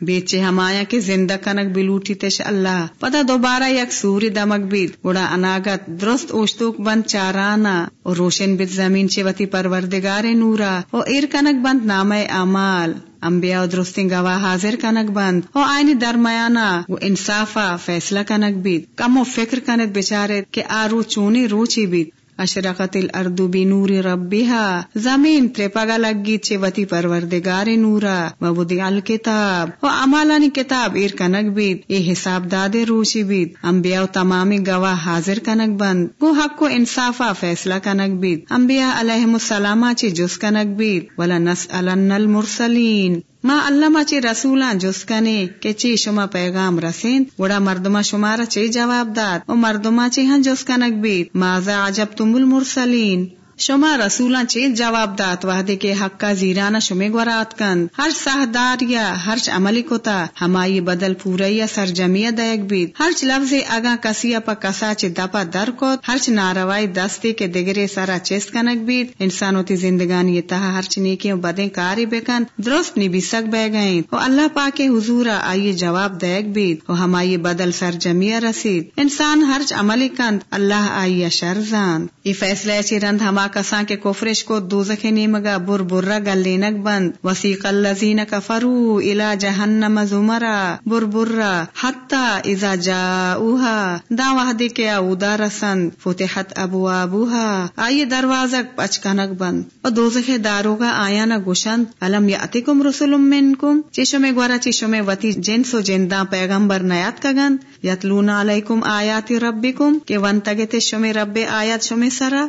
بیچے ہمایا کے زندہ کنک بلوٹی تش اللہ۔ پتا دوبارہ یک سوری دمک بیت گوڑا اناگت درست اوشتوک بند چارانا۔ اور روشن بیت زمین وتی پروردگار نورا۔ اور ایر کنک بند نام اعمال امبیا درست گواہ حاضر کنک بند۔ او آئینی درمیانا وہ انصافا فیصلہ کنک بیت کم و فکر کنک بچارت کہ آ رو چونی روچی بیت اشرقت الارض بنور ربها. زمین ترپگا لگی چے وتی پروردگار نورا. و بدی الکتاب و امالانی کتاب ایر کنگ بید. اے حساب دادے روشی بید. انبیاء و تمامی گواہ حاضر کنگ بند. گو حق کو انصافا فیصلہ کنگ بید. انبیاء علیہم السلامہ چی جس کنگ بید. ولا نسألن المرسلین. ما اللہ چی رسولاں جسکنے کہ چی شما پیغام رسین، وڑا مردما شمارا چی جواب داد، او مردما چی ہن جسکنک بیت مازا عجب تم المرسلین؟ شما رسولاں چیت جواب دات وحدے کے حق کا زیرانہ شمے گورات کن۔ ہر سہدار یا ہر عملی کوتا، ہمائی بدل پوریا سرجمیہ دائک بیت ہر لفظ اگا کسی پا کسا چ دپا در کوت، ہر ناروائی دستے کے دگرے سارا چیست کنک بیت انسانوں تی زندگانی یہ تہا ہر نیکیوں بدیں کاری بکن درست نی بھی سک بہ گئیں۔ او اللہ پاک حضورا آئیے جواب دائک بیت او ہمائی بدل سرجمیہ رسید۔ انسان ہر عملی کند، اللہ آئیے شرزان یہ فیصلہ چی رند ہما کساں کے کوفرش کو دوزخ نیمگا بر برا گلینک بند۔ وسیق الذین کفروا الى جہنم زمرا۔ بر برا حتی اذا جاؤوها دا وحدی کے اودا رسند، فتحت ابوابوها آئی دروازک پچکنک بند۔ و دوزخ داروگا آیا نا گوشند۔ علم یاتکم رسول منکم؟ چشم گورا چشم وتی جنس و جنداں پیغمبر نیات کگن یتلون علیکم آیات ربکم، کہ ون تگتے شم رب آیات شم سرا۔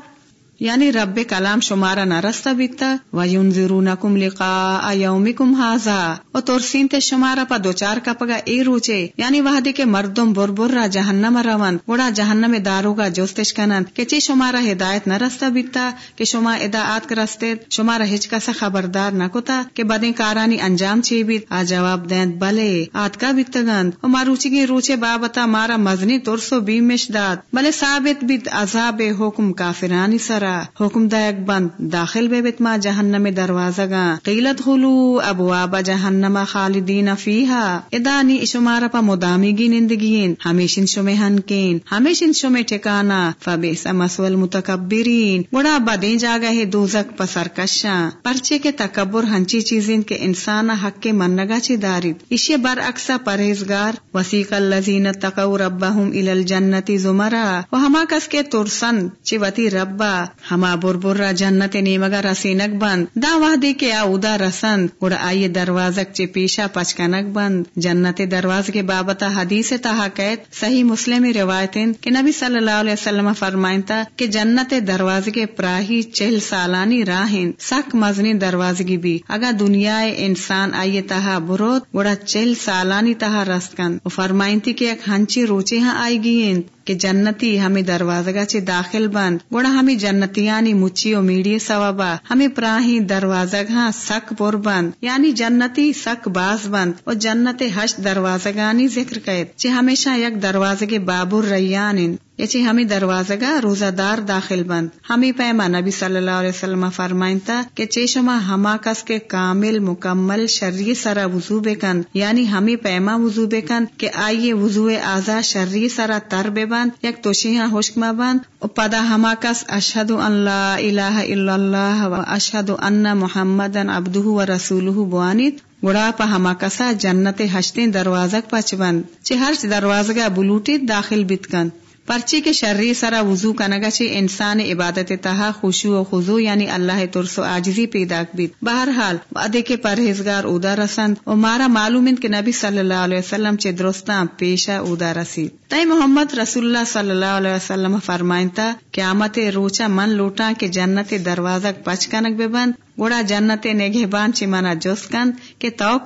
یعنی رب کلام شمارا نہ رستہ بیتا و ينذرونکم لقاء یومکم هذا و ترسین تے شمارا پا دوچار کا پگا اے روچے یعنی وحدی کے مردم بر بر را جہنم روان، وڑا جہنم داروگا جوستش کنند کہ چی شمارا ہدایت نہ رستہ بیتا کہ شما اداعات کا رستے شمارا ہچ کسا خبردار نہ کتا، کہ بدیں کارانی انجام چی بیت آ جواب دیند بلے، آت کا بیتگند و ماروچی گی روچے بابتا مارا مزنی ترسو بیمش داد بلے ثابت بیت عذاب حکم کافرانی سرا حکم دائک بند داخل بے بتما جہنم دروازہ گا قیلت خلو ابواب جہنم خالدین فیہا۔ ادانی اشمارا پا مدامی گی نندگین ہمیشن شمے ہنکین۔ ہمیشن شمے ٹھکانا۔ فبیس مسول متکبرین گڑا بدیں جاگا ہے دوزک پسرکشاں پرچے کے تکبر ہنچی چیزیں کے انسان حق کے منگا چی دارید۔ اشے برعکسا پرہیزگار۔ وسیق اللذین تقو ربہم الى الجنتی زمرا۔ و ہما کس کے ترسن چی وتی ربا۔ ہما بر برا جنت نیمگا رسینک بند۔ دا وحدی کے آودا رسند۔ گڑا آئی دروازک چے پیشا پچکنک بند۔ جنت دروازے کے بابتا حدیث تہا قید صحیح مسلم روایتیں کہ نبی صلی اللہ علیہ وسلم فرمائن تا کہ جنت دروازے کے پراہی چہل سالانی راہن سک مزنی دروازگی بھی۔ اگا دنیا انسان آئیے تہا بروت گڑا چہل سالانی تہا رست کن۔ فرمائن کہ ایک ہنچی روچے ہاں آئی گئیں۔ کہ جنتی ہمیں دروازگا چے داخل بند گوڑا ہمیں جنتیانی مچی و میڈی سوابا، ہمیں پراہی دروازگاں سک پور بند یعنی جنتی سک باز بند اور جنت حش دروازگانی ذکر قید چے ہمیشہ یک دروازے بابر ریان یچی ہمیں دروازگا روزہ دار داخل بند. ہمیں پیما نبی صلی اللہ علیہ وسلم فرمائنتا کہ چیشما ہما کس کے کامل مکمل شرعی سرا وضو بکن. یعنی ہمیں پیما وضو بکن کہ آئیے وضو آزا شرعی سرا تر بے بند یک توشیحا حشکما بند. پدا ہما کس اشہد ان لا الہ الا اللہ و اشہد ان محمد عبدہ و رسولہ بوانیت. گڑا پا ہما کسا جنت ہشتے دروازک پچ بند. چی ہر دروازگا بلوٹی داخل بتکن پرچی کے شرری سرا وضو کنگا چی انسان عبادت تہا، خوشو و خضو یعنی اللہ ترس و آجزی پیدا بیت بہرحال وعدے کے پرہیزگار اودا رسند و مارا معلوم کہ نبی صلی اللہ علیہ وسلم چے درستان پیشا اودا رسید۔ تئی محمد رسول اللہ صلی اللہ علیہ وسلم فرمائنتا قیامت روچا من لوٹا کے جنت دروازک پچ کنک بے بند گوڑا جنت نگہ بان چی منا جوست کند کہ تو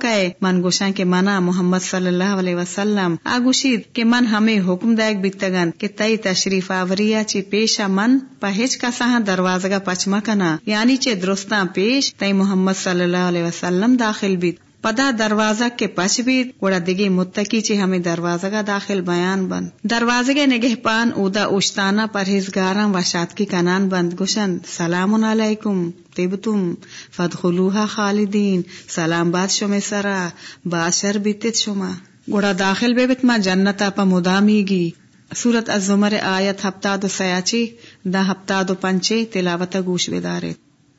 من گوشان کے منا محمد صلی اللہ علیہ وسلم آگوشید کہ من ہمیں حکم دائک بیتگن کہ تئی تشریف آوریا چی پیشا من پہچ کا سہاں دروازگا پچما کنا یعنی چے درستان پیش تئی محمد صلی اللہ علیہ وسلم داخل بیت پدا دروازہ کے پچ بھی گوڑا دگی متکی چی ہمیں دروازہ کا داخل بیان بند۔ دروازے کے نگہ پان اودا اوشتانا پرہیزگاراں وشات کی کنان بند۔ گشن سلام علیکم طبتم فدخلوها خالدین۔ سلام باد شما سرا باشر بیتت شما گوڑا داخل بے بتما جنتا پا مدامی گی۔ سورت الزمر آیت ہفتاد و سیاچی، دا ہفتاد و پنچے تلاوت گوش بدارت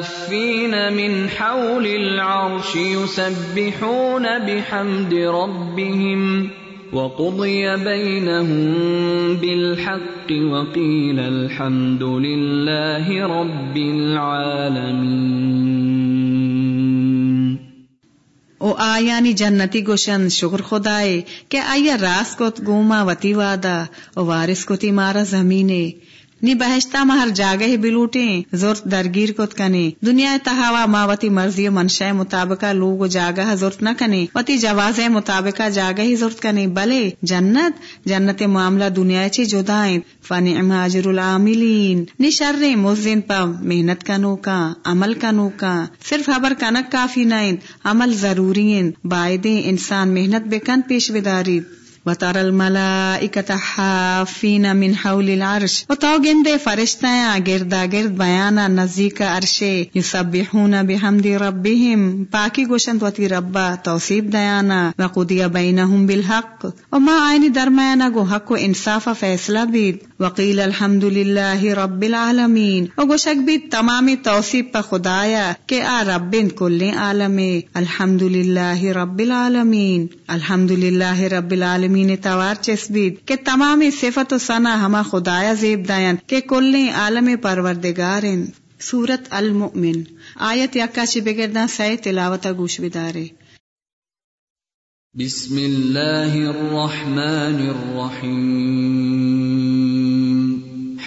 حافين من حول العرش يسبحون بحمد ربهم وقضي بينهم بالحق وقيل الحمد لله رب العالمين. أو آیانی جنتی گوشن شکر خدائے کہ آیا راس کت گوما وتی وادا أو وارث کتی مارا زمینے نی بہشتا ما ہر جاگہ بلوٹیں زورت درگیر کت کنے۔ دنیا تہاوا ما وتی مرضی و منشاء مطابقہ لوگ جاگہ زورت نہ کنے۔ وتی جواز مطابقہ جاگہ ہی زورت کنے۔ بلے، جنت جنت معاملہ دنیا چی جدائیں فنعم اجر العاملین۔ نی شر مزین پا محنت کنو کا عمل کنو کا صرف خبر کنک کافی نائن عمل ضروری بائدیں انسان محنت بکن پیش بداری۔ وترى الملائكة حافين من حول العرش. وتو گندے فرشتیاں گردا گرد بیانا نزدیک عرشے. یسبحون بحمد ربهم. پاکی گوشند وتی ربا توصیب دیانا وقضی بینهم بالحق. وما آئینی درمیانا گو حق و انصاف فیصلہ بید وقیل الحمد للہ رب العالمین. و گوشک بید تمامی توصیب پا خدایا کہ آ رب کل عالم الحمد للہ رب العالمین. الحمد للہ رب العالمین. عالمین توار چسبید کہ تمام صفت و ثنا ہما خدایا زیب دائن کہ کل عالم پروردگار سورت المؤمن۔ آیت یکا چی بگردان سی تلاوتا گوش بدارے۔ بسم اللہ الرحمن الرحیم۔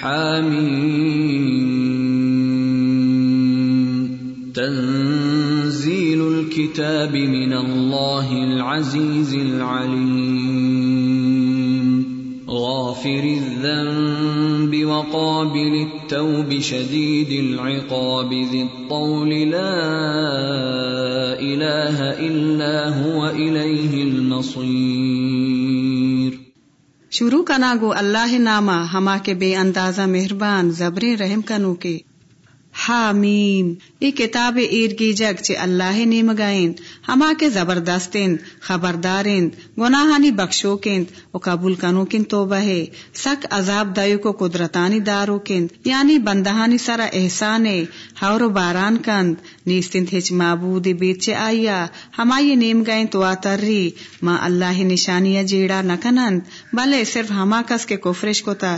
حامین تنزیل الكتاب من اللہ العزیز العلیم غافر الذنب وقابل التوب شديد العقاب ذي الطول لا إله إلا هو إليه المصير. شروع کنا گو اللہ نامہ ہما کے بے اندازہ مہربان زبر رحم کنو کے حامیم۔ ای کتاب ایرگی جگ چے اللہ نیم گائیں ہما کے زبردستین، خبردارین، گناہانی بخشوکند و قبول کنو کن توبہ ہے۔ سک عذاب دایو کو قدرتانی دارو کند یعنی بندہانی سرا احسانے حور و باران کند۔ نیستند ہچ معبود بیت چے آیا۔ ہما یہ نیم گائیں تو آتری ما اللہ نشانیہ جیڑا نکنند۔ بلے صرف ہما کس کے کفرش کو تا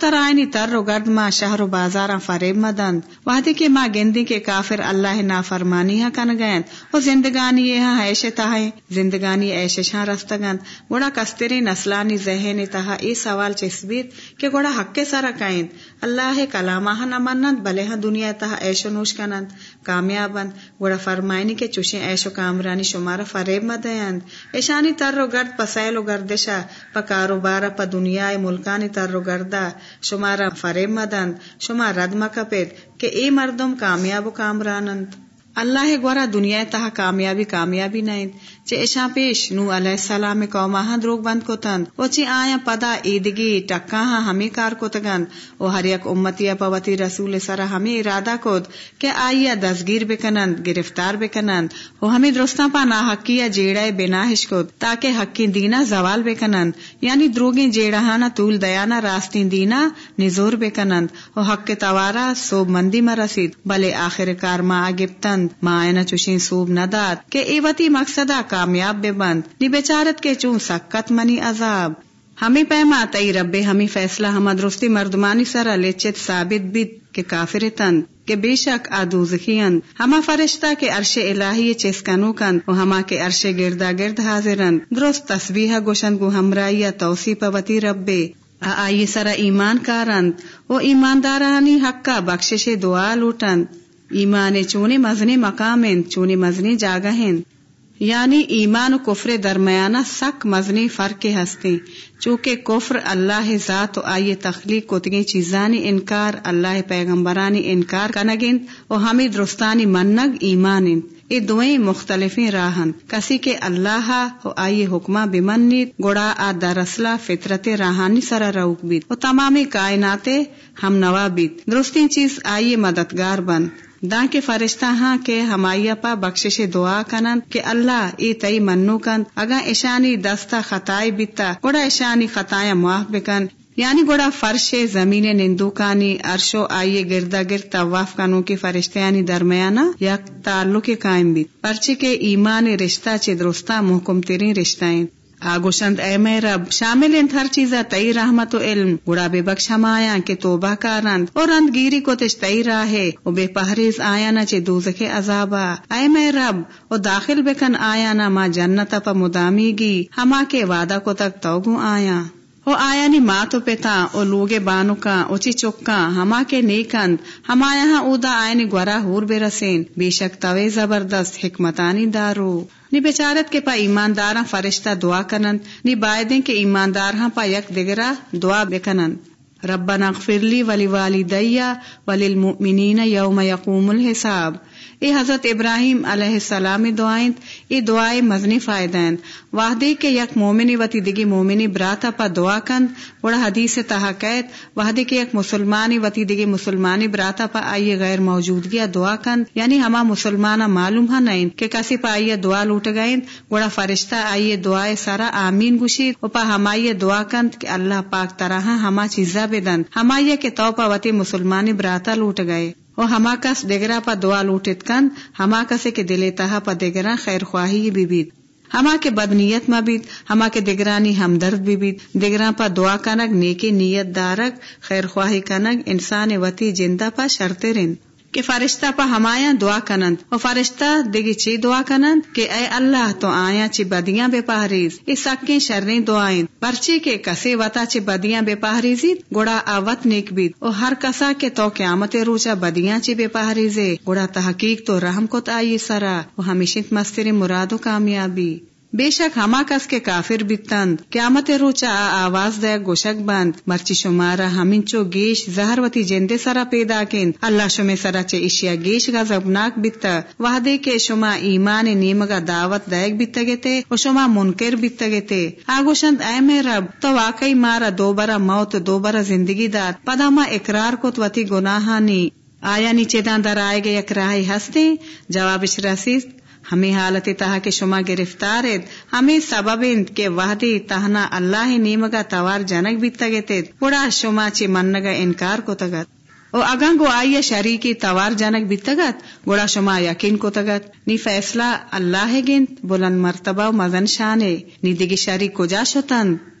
تر آئینی تر و گرد ما شہر و بازار فریب مدند۔ وحدی کے ماں گندی کے کافر اللہ نا فرمانی کن گئند۔ و زندگانی یہ ہاں ایش تہ زندگانی ایش رست رستگند گوڑا کستری نسلانی ذہن تہ ای سوال چسبیت کہ گوڑا حق کے سارا کائند۔ اللہ کلامہ نہ منند بلے ہاں دنیا تہا ایش و نوش کنند. کامیابند گوڑا فرمائنی کے چوشیں ایش و کامرانی شمارا فریب مدیند ایشانی تر و گرد پسیل و گردشا، پا کاروبارا پا دنیا ملکانی تر و گردا. شمارا فریب مدند شما رد مکپید کہ اے مردم کامیاب و کامرانند. اللہ گورا دنیا تہا کامیابی کامیابی نہیں چے ایشا پیش، نو علیہ السلام قوما دروگ بند کو تند او چی آیا پدا ایدگی ٹکا ہمیں کار کو تگند او ہر یک امتی پوتی رسول سرا ہمیں ارادہ کود کہ آئیا دزگیر بکنند، گرفتار بکنند۔ او ہمیں درستان پا نا حقی جیڑا بناہش کود تاکہ حقی دینا زوال بکنند۔ یعنی دروگیں جیڑا ہانا طول دیانا راستین دینا نزور بکنند۔ او حق کے توارا سوب مندی مرسید بلے آخر کار ما آگبتند ما آئینا چوشیں سوب نداد کہ ایوتی مقصدہ کامیاب بے بند نی بیچارت کے چون سکت منی عذاب۔ ہمیں پیما تئی ربے ہمیں فیصلہ، ہم درستی مردمانی سرا لیچت ثابت بیت کہ کافر تن، کہ بے شک آدوزخین ہما فرشتہ کے عرش الہی چسکنو کن و ہما کے عرش گردا گرد حاضرن درست تسبیح گوشن گو ہمرائی توسی پوتی ربے آئی سرا ایمان کارند و ایماندارانی حق کا بخشش دعا لوٹند۔ ایمان چونے مزنے مقام چونے مزنے جاگہن یعنی ایمان و کفر درمیانہ سک مزنی فرق ہستے چونکہ کفر اللہ ذات و آئیے تخلیق کتگی چیزانی انکار، اللہ پیغمبرانی انکار کنگن و ہمیں درستانی منگ ایمان یہ دوئیں مختلف راہن۔ کسی کے اللہ و آئیے حکمہ بمنیت گڑا آ درسلا فطرت راہانی سرا روک بیت و تمامی کائنات ہم نوا بیت درستی چیز آئیے مددگار بند۔ دا کے فرشتہ ہاں کے ہمائی پا بخشش دعا کنن کہ اللہ ای تئی منو کن۔ اگا ایشانی دستا خطائی بیتا گوڑا ایشانی خطایا معاف بکن۔ یعنی گوڑا فرش زمین نندوکانی ارشو آئیے گردا گرد طواف کنو کی فرشتیانی درمیانا یک تعلق قائم بیت۔ پرچے کے ایمان رشتہ چے درستہ محکم تیرین رشتہ آگوشند اے میں رب شامل ان ہر چیزا تئی رحمت و علم گڑا بے بخش ہم آیا کہ توبہ کارند اور اند گیری کو تش تئی راہے او بے پہریز آیا نہ چے دوزخ عذابا اے میں رب او داخل بکن آیا نہ ماں جنت پا مدامی گی ہما کے وعدہ کو تک توگو آیا او آیا نی ماں تو پتا او لوگے بانو کا اوچی چکا ہما کے نیکند ہما یہاں اودا آئے گورا ہور بے رسین بے شک توے زبردست حکمتانی دارو نی بیچارت کے پا ایماندار فرشتہ دعا کنن نی بائدیں کے ایماندار ہاں پا یک دگرا دعا بکنن ربنا اغفر لی ولی والدیا وللمؤمنین یوم یقوم الحساب۔ اے حضرت ابراہیم علیہ السلام دعائیں، اے دعائیں مزنی فائدین۔ وحدی کے یک مومنی وتی دگی مومنی براتا پا دعا کند۔ بڑا حدیث تہا قید وحدی کے یک مسلمانی وتی دگی مسلمانی براتا پا آئیے غیر موجودگی دعا کند۔ یعنی ہما مسلمانہ معلوم ہا نہیں کہ کسی پا آئیے دعا لوٹ گئیں بڑا فرشتہ آئیے دعائے سارا آمین گشید و پا ہمائیے دعا کند کہ اللہ پاک طرح ہما چیزا بدند ہمائیے کے تو پا وتی مسلمانی براتا لوٹ گئے۔ او ہما کس دگرا پا دعا لوٹت کن، ہما کسے کے دلے تہا پا دگرا خیر خواہی بھی بیت۔ ہما کے بدنیت بیت، ہما کے دگرانی ہمدرد بھی بیت۔ دگرا پا دعا کنگ، نیکی نیت دارک خیر خواہی کنگ، انسان وتی جندہ پا شرط رند۔ کہ فرشتہ پا ہمایا دعا کنند و فرشتہ دگی چی دعا کنند کہ اے اللہ تو آیا چی بدیاں بے پہریز۔ اس سکی شرنی دعائیں۔ پرچی کے کسی وطا چی بدیاں بے پہریزی گڑا آوت نیک بید۔ او ہر کسا کے تو قیامت روچا بدیاں چی بے پہریزے۔ گڑا تحقیق تو رحم کو تائی سرا۔ وہ ہمیشت مستری مراد و کامیابی۔ بے شک ہما کس کے کافر بتند قیامت روچا آواز دے گوشک بند. مرچی شمارا ہمنچو گیش زہر وتی جندے سرا پیدا کن اللہ شمے سرا چے اشیا گیش گا زبناک بتا وحدے کے شما ایمان نیمگا دعوت دائک بتا گے و شما منکر بتا گے آگوشند اے میں رب، تو واقعی مارا دوبارہ موت، دوبارہ زندگی داد پدا ما اقرار کو وتی گناہانی. آیا نیچے دان در آئے گے یک ہستے؟ جواب رسید ہمیں حالت تہا کے شما گرفتار ہمیں سبب کے وحدی تہنا اللہ نیمگا توار جنک بھی تگت پڑا شما چی منگا انکار کو تگت۔ او اگاں گو آئی شریکی توار جنک بھی تگت گوڑا شما یقین کو تگت۔ نی فیصلہ اللہ گنت، بلند مرتبہ و مزن شانے۔ نی دگی شریک کو جا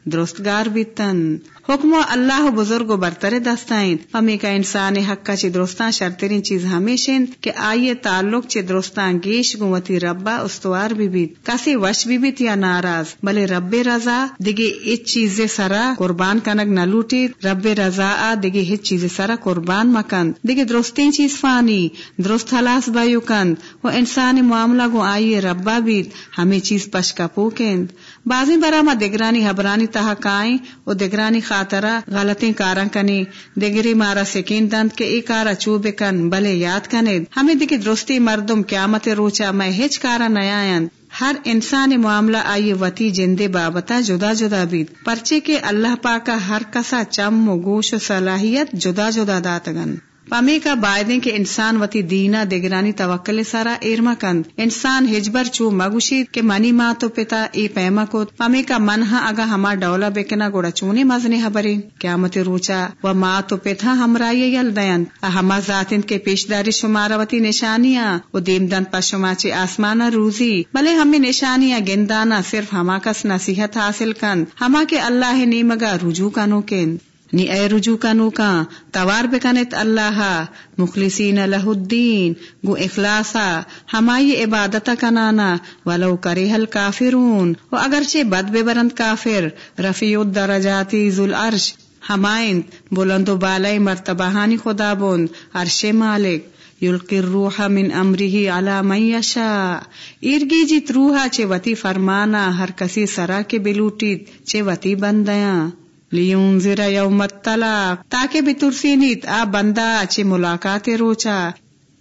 درستگار بیتن حکم اللہ بزرگ و برتر دستائیں ہمیں کا انسان حقا چی درستان شرطرین چیز ہمیشن کہ آئیے تعلق چی درستان گیش گوتی ربا استوار بھی بیت کسی وش بھی بیت یا ناراض بلے رب رضا دگی اچ چیز سرا قربان کنگ نہ لوٹی رب رضا آ دگی ہچ چیز سرا قربان مکند دگی درستین چیز فانی درست حلاس بایو کند و انسان معاملہ گو آئیے ربا بیت ہمیں چیز پشکا پوکند بازی برا ما دگرانی حبرانی تہا کائیں و دگرانی خاطرہ غلطیں کاراں کنی۔ دگری مارا سکین دند کے ای کارا چوب کن، بلے یاد کنے۔ ہمیں دیکھ درستی مردم قیامت روچا میں ہچ کارا نیائند ہر انسان معاملہ آئی وتی جندے بابتا جدا جدا بیت پرچے کے اللہ پاکا ہر کسا چم و گوش و صلاحیت جدا جدا داتگن۔ پمی کا بائدیں کے انسان وتی دینا دگرانی توکل سارا ایرما کند۔ انسان ہجبر چو مگوشید کے منی ماں تو پتا ای پیما کو۔ پمی کا منہا اگا ہما ڈولا بیکنا گوڑا چونی مزنی حبری قیامت روچا و ماں تو پتا ہمرائی یل دین ہما ذاتن کے پیشداری شمارا وتی نشانیاں۔ و دیم دن پا شما چی آسمانا روزی۔ بلے ہمیں نشانیاں گندانا صرف ہما کس نصیحت حاصل کند ہما کے اللہ نیمگا رجوع کنو کند نی اے رجوع کنو کا توار بکنت اللہ مخلصین لہ الدین، گو اخلاصا ہمائی عبادت کنانا ولو کرے حل کافرون و اگرچہ بد بے کافر، رفیع الدرجاتی ذو العرش ہمائند بلند و بالائی مرتبہانی خدا بند، عرش مالک، یلقی الروح من امره على من یشاء۔ ارگی جیت روحا چے وتی فرمانا، ہر کسی سرا کے بلوٹیت چے وتی بندیاں۔ لیونذر یوم الطلاق تاکہ بترسینیت آ بندہ چے ملاقات روچا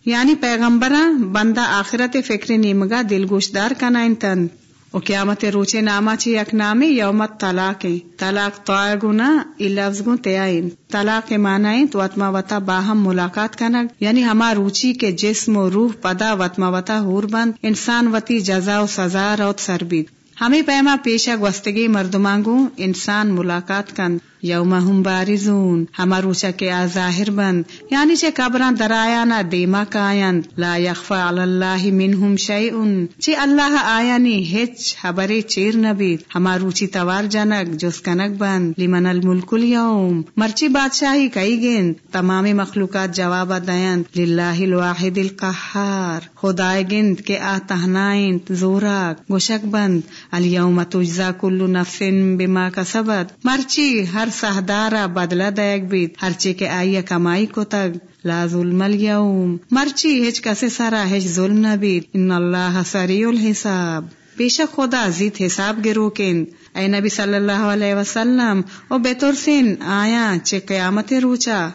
یعنی پیغمبراں بندہ آخرت فکر نیمگا دل گوشدار کنا انتن او قیامت روچے ناما چی یک نامی یومت طلاق طلاق طاع گنا ای لفظ گن تیائن طلاق معنی تو وطما وطا باہم ملاقات کنگ یعنی ہما روچی کے جسم و روح پدا وطما وطا ہور بند انسان وتی جزا و سزا روت سربید ہمیں پیما پیشہ گوستگی مردمانگو انسان ملاقات کند یوم ہم بارزون ہما روچا کے آظاہر بند یعنی چے قبران درایا نا دیما کائن لا یخفا علی اللہ منہم شیئن چے اللہ آیانی ہچ حبری چیر نبید ہما روچی توار جنک جس کنک بند، لمن الملک اليوم مرچی بادشاہی کئی گین تمام مخلوقات جواب دین، للہ الواحد القہار، خدای گند کے آ تہنائن زوراک گوشک بند، الیوم تجزا کل نفس بما کسبت، مرچی ہر سہدارا بدلا دیک بیت، ہر چی کے آئی کمائی کو تگ، لا ظلم اليوم مرچی ہچ کسے سارا ہچ ظلم نہ بیت۔ ان اللہ سریع الحساب۔ بیشک خدا زیت حساب گرو کن اے نبی صلی اللہ علیہ وسلم، او بیتور سن آیا چے قیامت روچا۔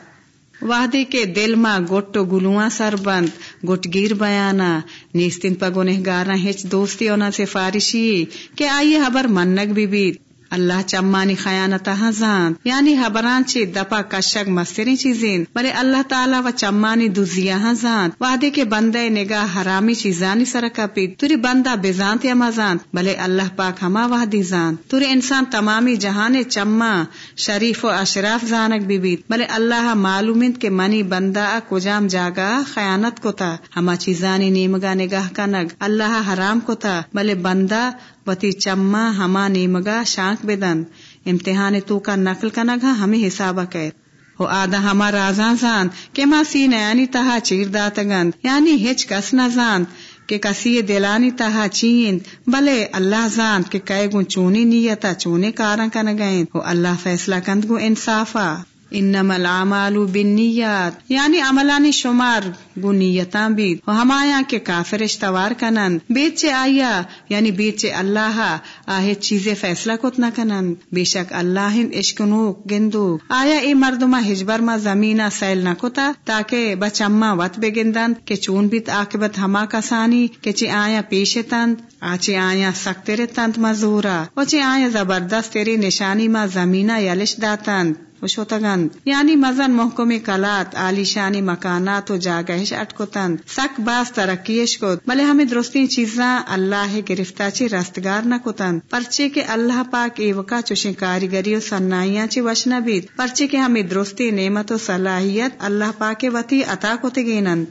وحدی کے دل ما گوٹ گلواں سر بند، گوٹ گیر بیانا۔ نیستن پا گنہ گارا ہچ دوستی اونا سے فارشی کہ آئیے حبر منگ بھی بیت۔ اللہ چمانی خیانت ہزان یعنی حبران چی دپا کشک مستری چیزین، بلے اللہ تعالی و چمانی دزیا ہزان۔ وعدے کے بندے نگاہ حرامی چیزانی سرکا پید توری بندہ بزانت یا مزان، بلے اللہ پاک ہما وحدی زان۔ توری انسان تمامی جہان چما شریف و اشراف زانک بھی بید بلے اللہ معلومند کے منی بندہ کجام جاگا خیانت کو تا ہما چیزانی نیمگا نگاہ کنگ، اللہ حرام کو تا بلے بندہ وتی چما ہما نیمگا شانک بدن امتحان تو کا نقل کنگا ہمیں حساب کہ ہو آدھا ہما رازاں زان کہ ماں سی نیانی تہا چیر داتگند یعنی ہچ کس نہ زان کہ کسی دلانی تہا چین۔ بلے اللہ زان کہ کئے گو چونی نیتا چونے کارن کنگائیں ہو اللہ فیصلہ کند گو انصافا۔ انما العمال بالنیات یعنی عملانی شمار گو نیتاں بید و ہمایا کے کافر اشتوار کنن بیچ چے آیا یعنی بیچ چے اللہ آہے چیزیں فیصلہ کت نہ کنن بے شک اللہ عشقنو گندو۔ آیا ای مردما ہجبر ما زمینہ سیل نہ کتا، تاکہ بچما وط بے گندن کہ چون بیت عاقبت ہما کسانی، کہ چے آیا پیش تند آچے آیا سخت تیرے تند مزورا و چے آیا زبردست تیری نشانی ما زمینہ یلش داتند وشوتگند یعنی مزن محکم کلات عالی شانی مکانات و جاگہش اٹکتند۔ سک باز ترقیش کت۔ بلے ہمیں درستی چیزاں اللہ گرفتہ چی رستگار نہ کتند۔ پرچے کے اللہ پاک ایوکا چوشیں کاریگری و سنائیاں چی وشنا بیت پرچے کے ہمیں درستی نعمت و صلاحیت اللہ پاک وتی عطا کو تگینند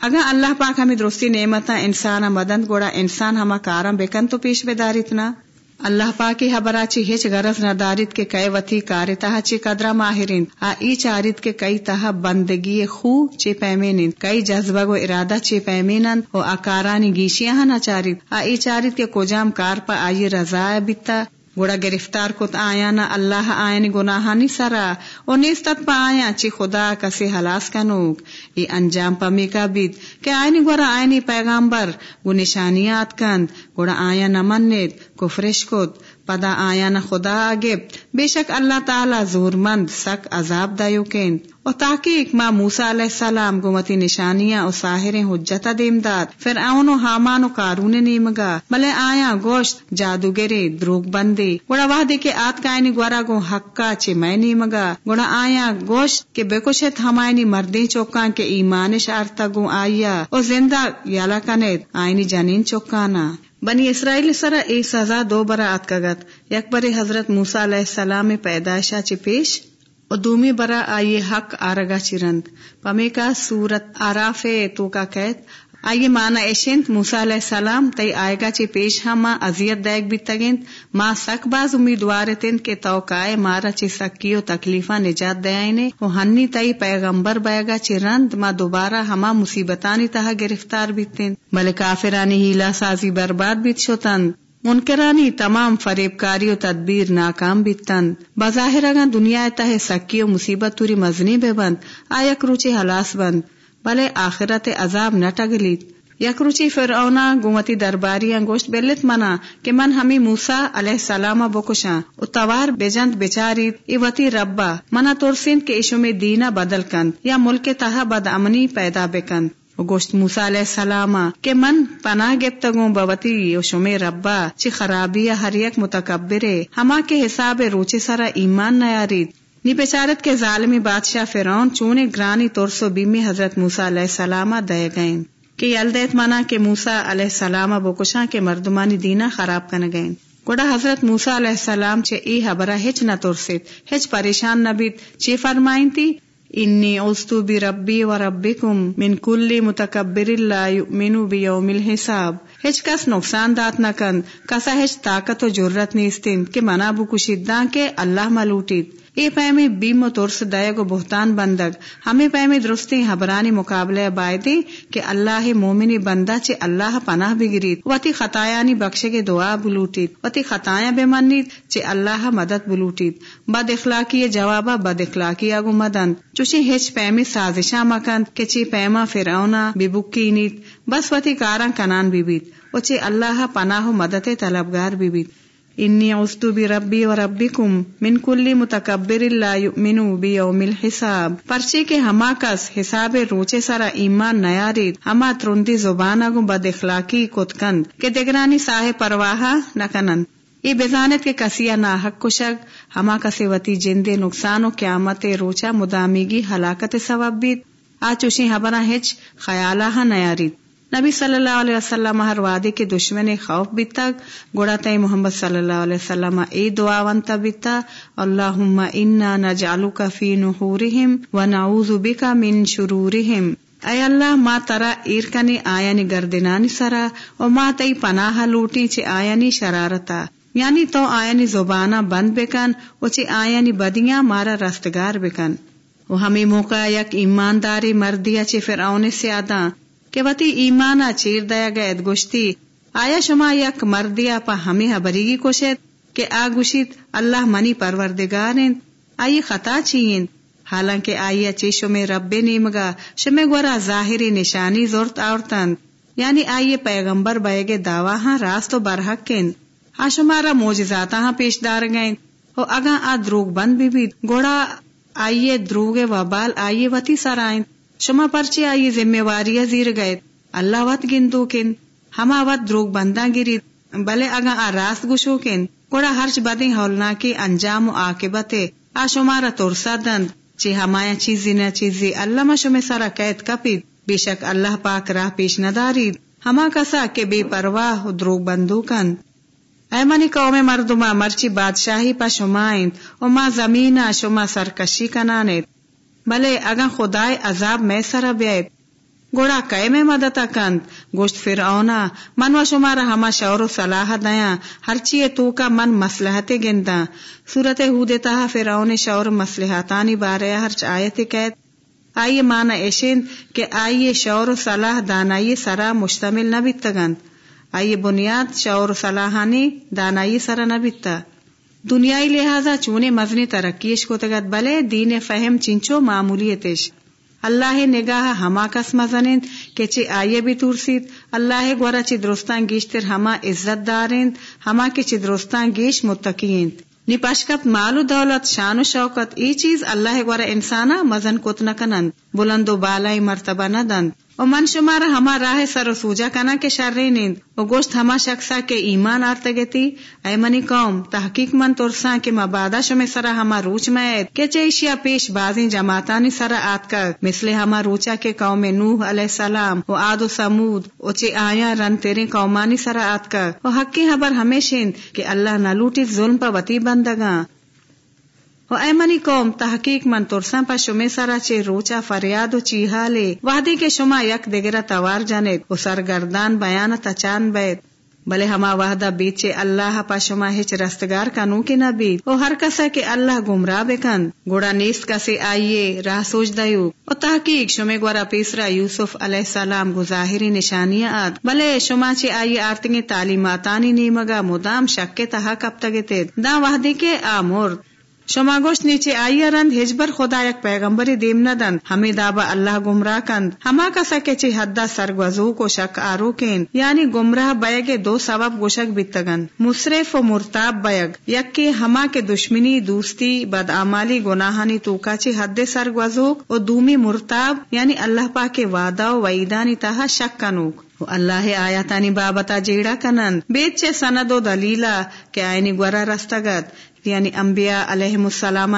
اگر اللہ پاک ہمیں درستی نعمت انسان مدند گوڑا، انسان ہما کارم بکن تو پیش بداریتنا اللہ پاکی حبرا چی ہچ غرض نہ دارت کے کئی وتی کار تہ چی قدرہ ماہرین۔ آ ای چارت کے کئی تہ بندگی خو چی پیمینن کئی جذبہ گو ارادہ چی پیمینن او اکارانی گیشیاں نہ چارت آ ای چارت کے کوجام کار پا آئی رضا بیتا گوڑا گرفتار کت آیا نا اللہ آئین گناہانی سرا او نیستت پا آیا چی خدا کسی حلاس کنوک۔ ای انجام پا میکا بید کہ آئین گوڑا آئینی پیغامبر گو نشانیات کند۔ گوڑا آیا نمنید کفرش کت۔ پدا آیا نہ خدا آگے۔ بے شک اللہ تعالی زور مند سک عذاب دیو کین اور تاکہ ماں موسا علیہ السلام گمتی نشانیاں اور ساحر حجت دیمداد پھر اون و حامان و کارون نیمگا۔ بلے آیا گوشت، جادوگرے دروگ بندے۔ گوڑا وحدے کے آت کائنی گورا گو حقا چے میں نیمگا۔ گوڑا آیا گوشت کے بے کشت ہمائنی مردیں چوکان کے ایمانش آرتا گو آیا۔ اور زندہ یالا کنید آئینی جنین چوکانا۔ بنی اسرائیل سرا اے سزا دو برا اتکگت یکبر حضرت موسیٰ علیہ السلام پیدائشہ چی پیش، اور دومی برا آئیے حق آرگا چرند پمی کا سورت آراف تو کا قید آئیے مانا ایشنت موسیٰ علیہ السلام تی آئے گا چی پیش ہاں ہما ازیت دیکھ بھی تگنت ما سک باز امیدوار تن کے توقع مارا چی سکی و تکلیفہ نجات دیائنے و ہنی تی پیغمبر بے گا چی رند۔ ما دوبارہ ہما مصیبتانی تہا گرفتار بیتن بلے کافرانی ہیلا سازی برباد بیت شتند منکرانی تمام فریب کاری و تدبیر ناکام بیتن بظاہر اگا دنیا تہ سکی و مصیبت توری مزنی بے بند آیک روچے حلاس بند۔ بلے آخرت عذاب نہ ٹگلیت یک روچی فرعونا گومتی درباری گوشت بلت منا کہ من ہمی موسا علیہ السلام بکشاں۔ اتوار بجند بچاریت ای وتی ربا، منا ترسین کے اشو میں دینا بدل کند یا ملک تہا بد امنی پیدا بکند گوشت موسا علیہ السلام کہ من پناہ گپتگوں بوتی اشو میں ربا، چی خرابی ہر یک متکبرے۔ ہما کے حساب روچے سرا ایمان نیارید نی بیچارت کے ظالمی بادشاہ فرعون چونے گرانی ترسو بیمی حضرت موسا علیہ السلام دے گئیں کہ یلدیت مانا کہ موسا علیہ السلام ابو کے مردمانی دینا خراب کن گئیں گوڑا حضرت موسا علیہ السلام چے ای حبرہ ہچ نہ ترسیت ہچ پریشان نہ بیت چی فرمائن تھی انی اوستو بی ربی و ربکم من کل متکبر لا یؤمنو بیوم الحساب۔ ہچ کس نقصان دات نہ کن۔ کسا ہچ طاقت و جرت نیستین کہ منا بو کشیداں کے اللہ ملوٹید۔ اے پیمی بیم و ترس دائگ و بہتان بندگ، ہمیں پیمی درستی حبرانی مقابلے بائدی کہ اللہ مومنی بندہ چے اللہ پناہ بگرید وتی خطایانی بخشے کے دعا بلوٹید وتی خطایاں بے منید چے اللہ مدد بلوٹید بد اخلاقی جوابا بد اخلاقی اگو مدن۔ چوشی ہچ پیمی سازشاں مکند کہ چی پیما فرعونا ببکی نیت بس وتی کاراں کنان بیبید وچے اللہ پناہ و مدد طلبگار بیبید انی عستو بی ربی و ربکم من کلی متکبر لا یؤمنو بی یوم الحساب پرچے کے ہما کس حساب روچے سرا ایمان نیارید ہما ترندی زبان اگو بد اخلاقی کتکند کہ دگرانی ساہ پرواہا نکنند ای بزانت کے کسیا نا حق کشک ہما کسی وتی جندے نقصان و قیامت روچا مدامیگی ہلاکت سبب بیت آچوشی حبرہ ہچ خیالہ نیارید نبی صلی اللہ علیہ وسلم ہر وعدے کے دشمن خوف بھی گوڑا تئی محمد صلی اللہ علیہ وسلم اے دعا ونتا بیتا، اللہم انا نجعلو کا فی نحورہم و نعوذ بکا من شرورہم۔ اے اللہ، ما ترا ایرکنی آیانی گردنانی سرا و ما تئی پناہ لوٹی چے آیانی شرارتا۔ یعنی تو آیانی زبانہ بند بکن و چے آیانی بدیاں مارا رستگار بکن۔ وہ ہمیں موقع یک ایمانداری مردیا چے فرعون سے آداں۔ کہ وتی ایمانا چیر دیا گئے گوشتی۔ آیا شما یک مردیا پا ہمیں حبریگی کوشت کہ آ گوشت اللہ منی پروردگارن؟ آئی خطا چین۔ حالانکہ آئی چی شمی رب نیمگا شمی گورا ظاہری نشانی زورت آورتن۔ یعنی آئیے پیغمبر بیگے دعوی ہاں راست و برحق کن۔ آ شمارا موجزاتا ہاں پیش دار گئیں او اگا آ دروگ بند بھی بھی گوڑا آئیے دروگ وبال آئیے وتی سرائیں شما پرچی آئی ذمہ واری زیر گئے اللہ وت گندو کن۔ ہما وت دروگ بندہ گری بلے اگا آ راست گشو کن۔ کوڑا ہرچ بدیں ہولنا کی انجام و آکبت آ شمارا ترسا دند۔ چی ہمایا چیزی نہ چیزی اللہ مشم سارا قید کپید۔ بے شک اللہ پاک راہ پیش نہ دارید ہما کسا کے بے پرواہ دروگ بندو کند۔ اے منی قوم مردما، مرچی بادشاہی پا شمائند و ما زمینہ شما سرکشی کنانت بلے اگا خدائے عذاب میں سر بیت گوڑا کئے میں مدتا کند گوشت فرعونا، من و شمارا ہما شور و صلاح دیا ہر چیئے تو کا من مسلحت گندا۔ صورت ہود تہا فرعون شور مسلحتانی بارے ہر آیت قید۔ آئیے مانا ایشند کہ آئیے شور و صلاح دانائی سرا مشتمل نہ بیتگند آئیے بنیاد شور و صلاحانی دانائی سرا نہ بیتا دنیای لہذا چونے مزنی ترقیش کو تگت بلے، دین فہم چنچو معمولیتش اللہ نگاہ ہما کس مزنند کہ چی آئیے بھی تورسید۔ اللہ گورا چی درستان گیشتر ہما عزت دارند ہما کے چی درستان گیش متقیند نی پشکت مال و دولت، شان و شوکت، ای چیز اللہ گورا انسانا مزن کت نکنند بلند و بالائی مرتبہ ندند۔ و من شمارا ہما راہ سر سوجا کنا کے شرری نیند و گوشت ہما شخصا کے ایمان آرتگتی اے منی قوم، تحقیق من ترساں کے مبادا شمی سرا ہما روچ میں کہ چیشیا پیش بازی جماعتانی سرا آت کر مثل ہما روچا کے قوم نوح علیہ السلام و آد و سمود و چے آیا رن تیرے قومانی سرا آت کر و حقی خبر ہمیشن کہ اللہ نہ لوٹی ظلم پا وتی بندگاں۔ و اے منی قوم تحقیق من ترساں پا شمی سرا چے روچا فریاد و چیحا لے وحدی کے شما یک دگرہ توار جانے و سرگردان بیان تچان بیت بلے ہما وحدہ بیچ اللہ پا شما ہچ رستگار کنو کے نہ بیت و ہر کسا کے اللہ گمراہ بکن گوڑا نیست کسے آئیے راہ سوچ دیو و تحقیق شمی گورا پیسرا یوسف علیہ السلام گزاہری نشانیاں آد بلے شما چے آئیے آرتنگی تعلیماتانی نیمگا مدام شک کے تحا کب تگتے دا وحدی کے آمورد شما گوشت نیچے آئی رند ہجبر خدا یک پیغمبری دیم ندند ہمیں دابا اللہ گمراہ کند. ہما کسا کے حدہ سرگوزو کو شک آرو کین. یعنی گمراہ بیگ دو سبب گوشک بیتگن. مصرف و مرتاب بیگ. یک کے ہما کے دشمنی، دوستی، بدعمالی، گناہانی توکا چی حد سرگوزوک و دومی مرتاب یعنی اللہ پاک کے وعدہ و وعیدانی تہا شک کنوک. اللہ آیاتانی بابتا جیڑا کنند. بیت چے سند و دلیلا، کہ آئینی گورا رستگت. یعنی انبیاء علیہ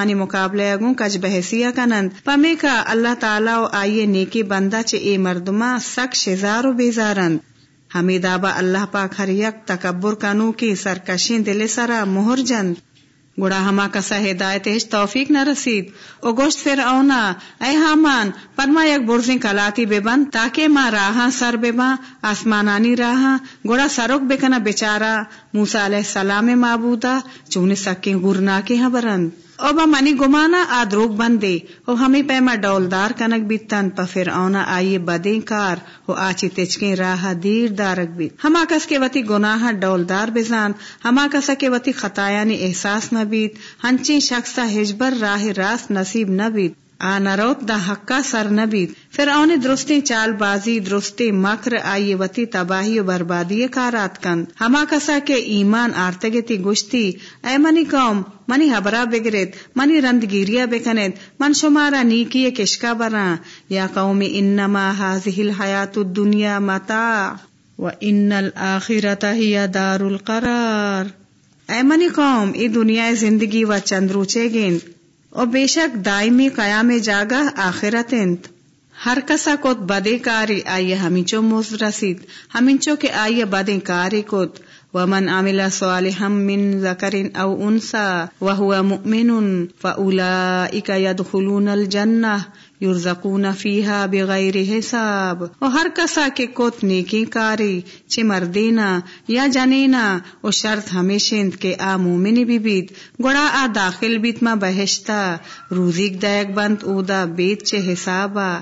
نے مقابلے اگوں کج بحثیہ کنند پمی کا اللہ تعالی و آئیے نیکی بندہ چے اے مردما سک شزار و بیزارند ہمیں دابا اللہ پاک ہر یک تکبر کنو کی سرکشین دل سرا مہر جند گڑا ہما کسا ہدایت توفیق نہ رسید۔ او گوشت پھر اونا، اے حامان پرما یک برزیں کلاتی بے بند تاکہ ماں راہاں سر بے باں، آسمانانی راہاں۔ گوڑا سرک بکنا بیچارا، موسیٰ علیہ السلام معبودا چونے سکیں گرنا کے ہاں برند۔ او با منی گمانا آدروگ بندے، او ہمیں پیما ڈولدار کنک بیتن، پا پھر اونا آئیے بدیں کار، او آچی تچکیں راہ دیر دارک بیت۔ ہما کس کے وتی گناہ ڈولدار بزان، ہما کس کے وتی خطایانی احساس نہ بیت ہنچی شخصا ہجبر راہ راست نصیب نہ بیت۔ آنروت دا حقا سر نبید پھر آن درستی چال بازی، درستی مکر، آئی وتی تباہی و بربادی کارات کند۔ ہما کسا کے ایمان آرتگتی گشتی۔ اے منی قوم، منی حبرا بگرت منی رندگیریا بکنت من شمارا نیکی کشکا برا۔ یا قوم، انما حاضح الحیات الدنیا متاع و ان الاخرت ہی دار القرار اے منی قوم، ای دنیا زندگی و چندروچے گند اور بے شک دائمی قیام جاگا آخرت انت۔ ہر کسا کوت بدے کاری آئیے ہمینچو موز رسید۔ ہمینچو کے آئیے بدے کاری کوت ومن عمل صالحا من ذکر او انسا وهو مؤمن فاولئک يدخلون الجنہ۔ یورزقون فیہا بغیر حساب۔ او ہر کسا کے کوت نیکی کاری چھ مردینا یا جنینا، او شرط ہمیشند کے آ مومنی بی بیت۔ گڑا آ داخل بیت ما بہشتا۔ روزیک دائک بند اودا بیت چھ حسابا۔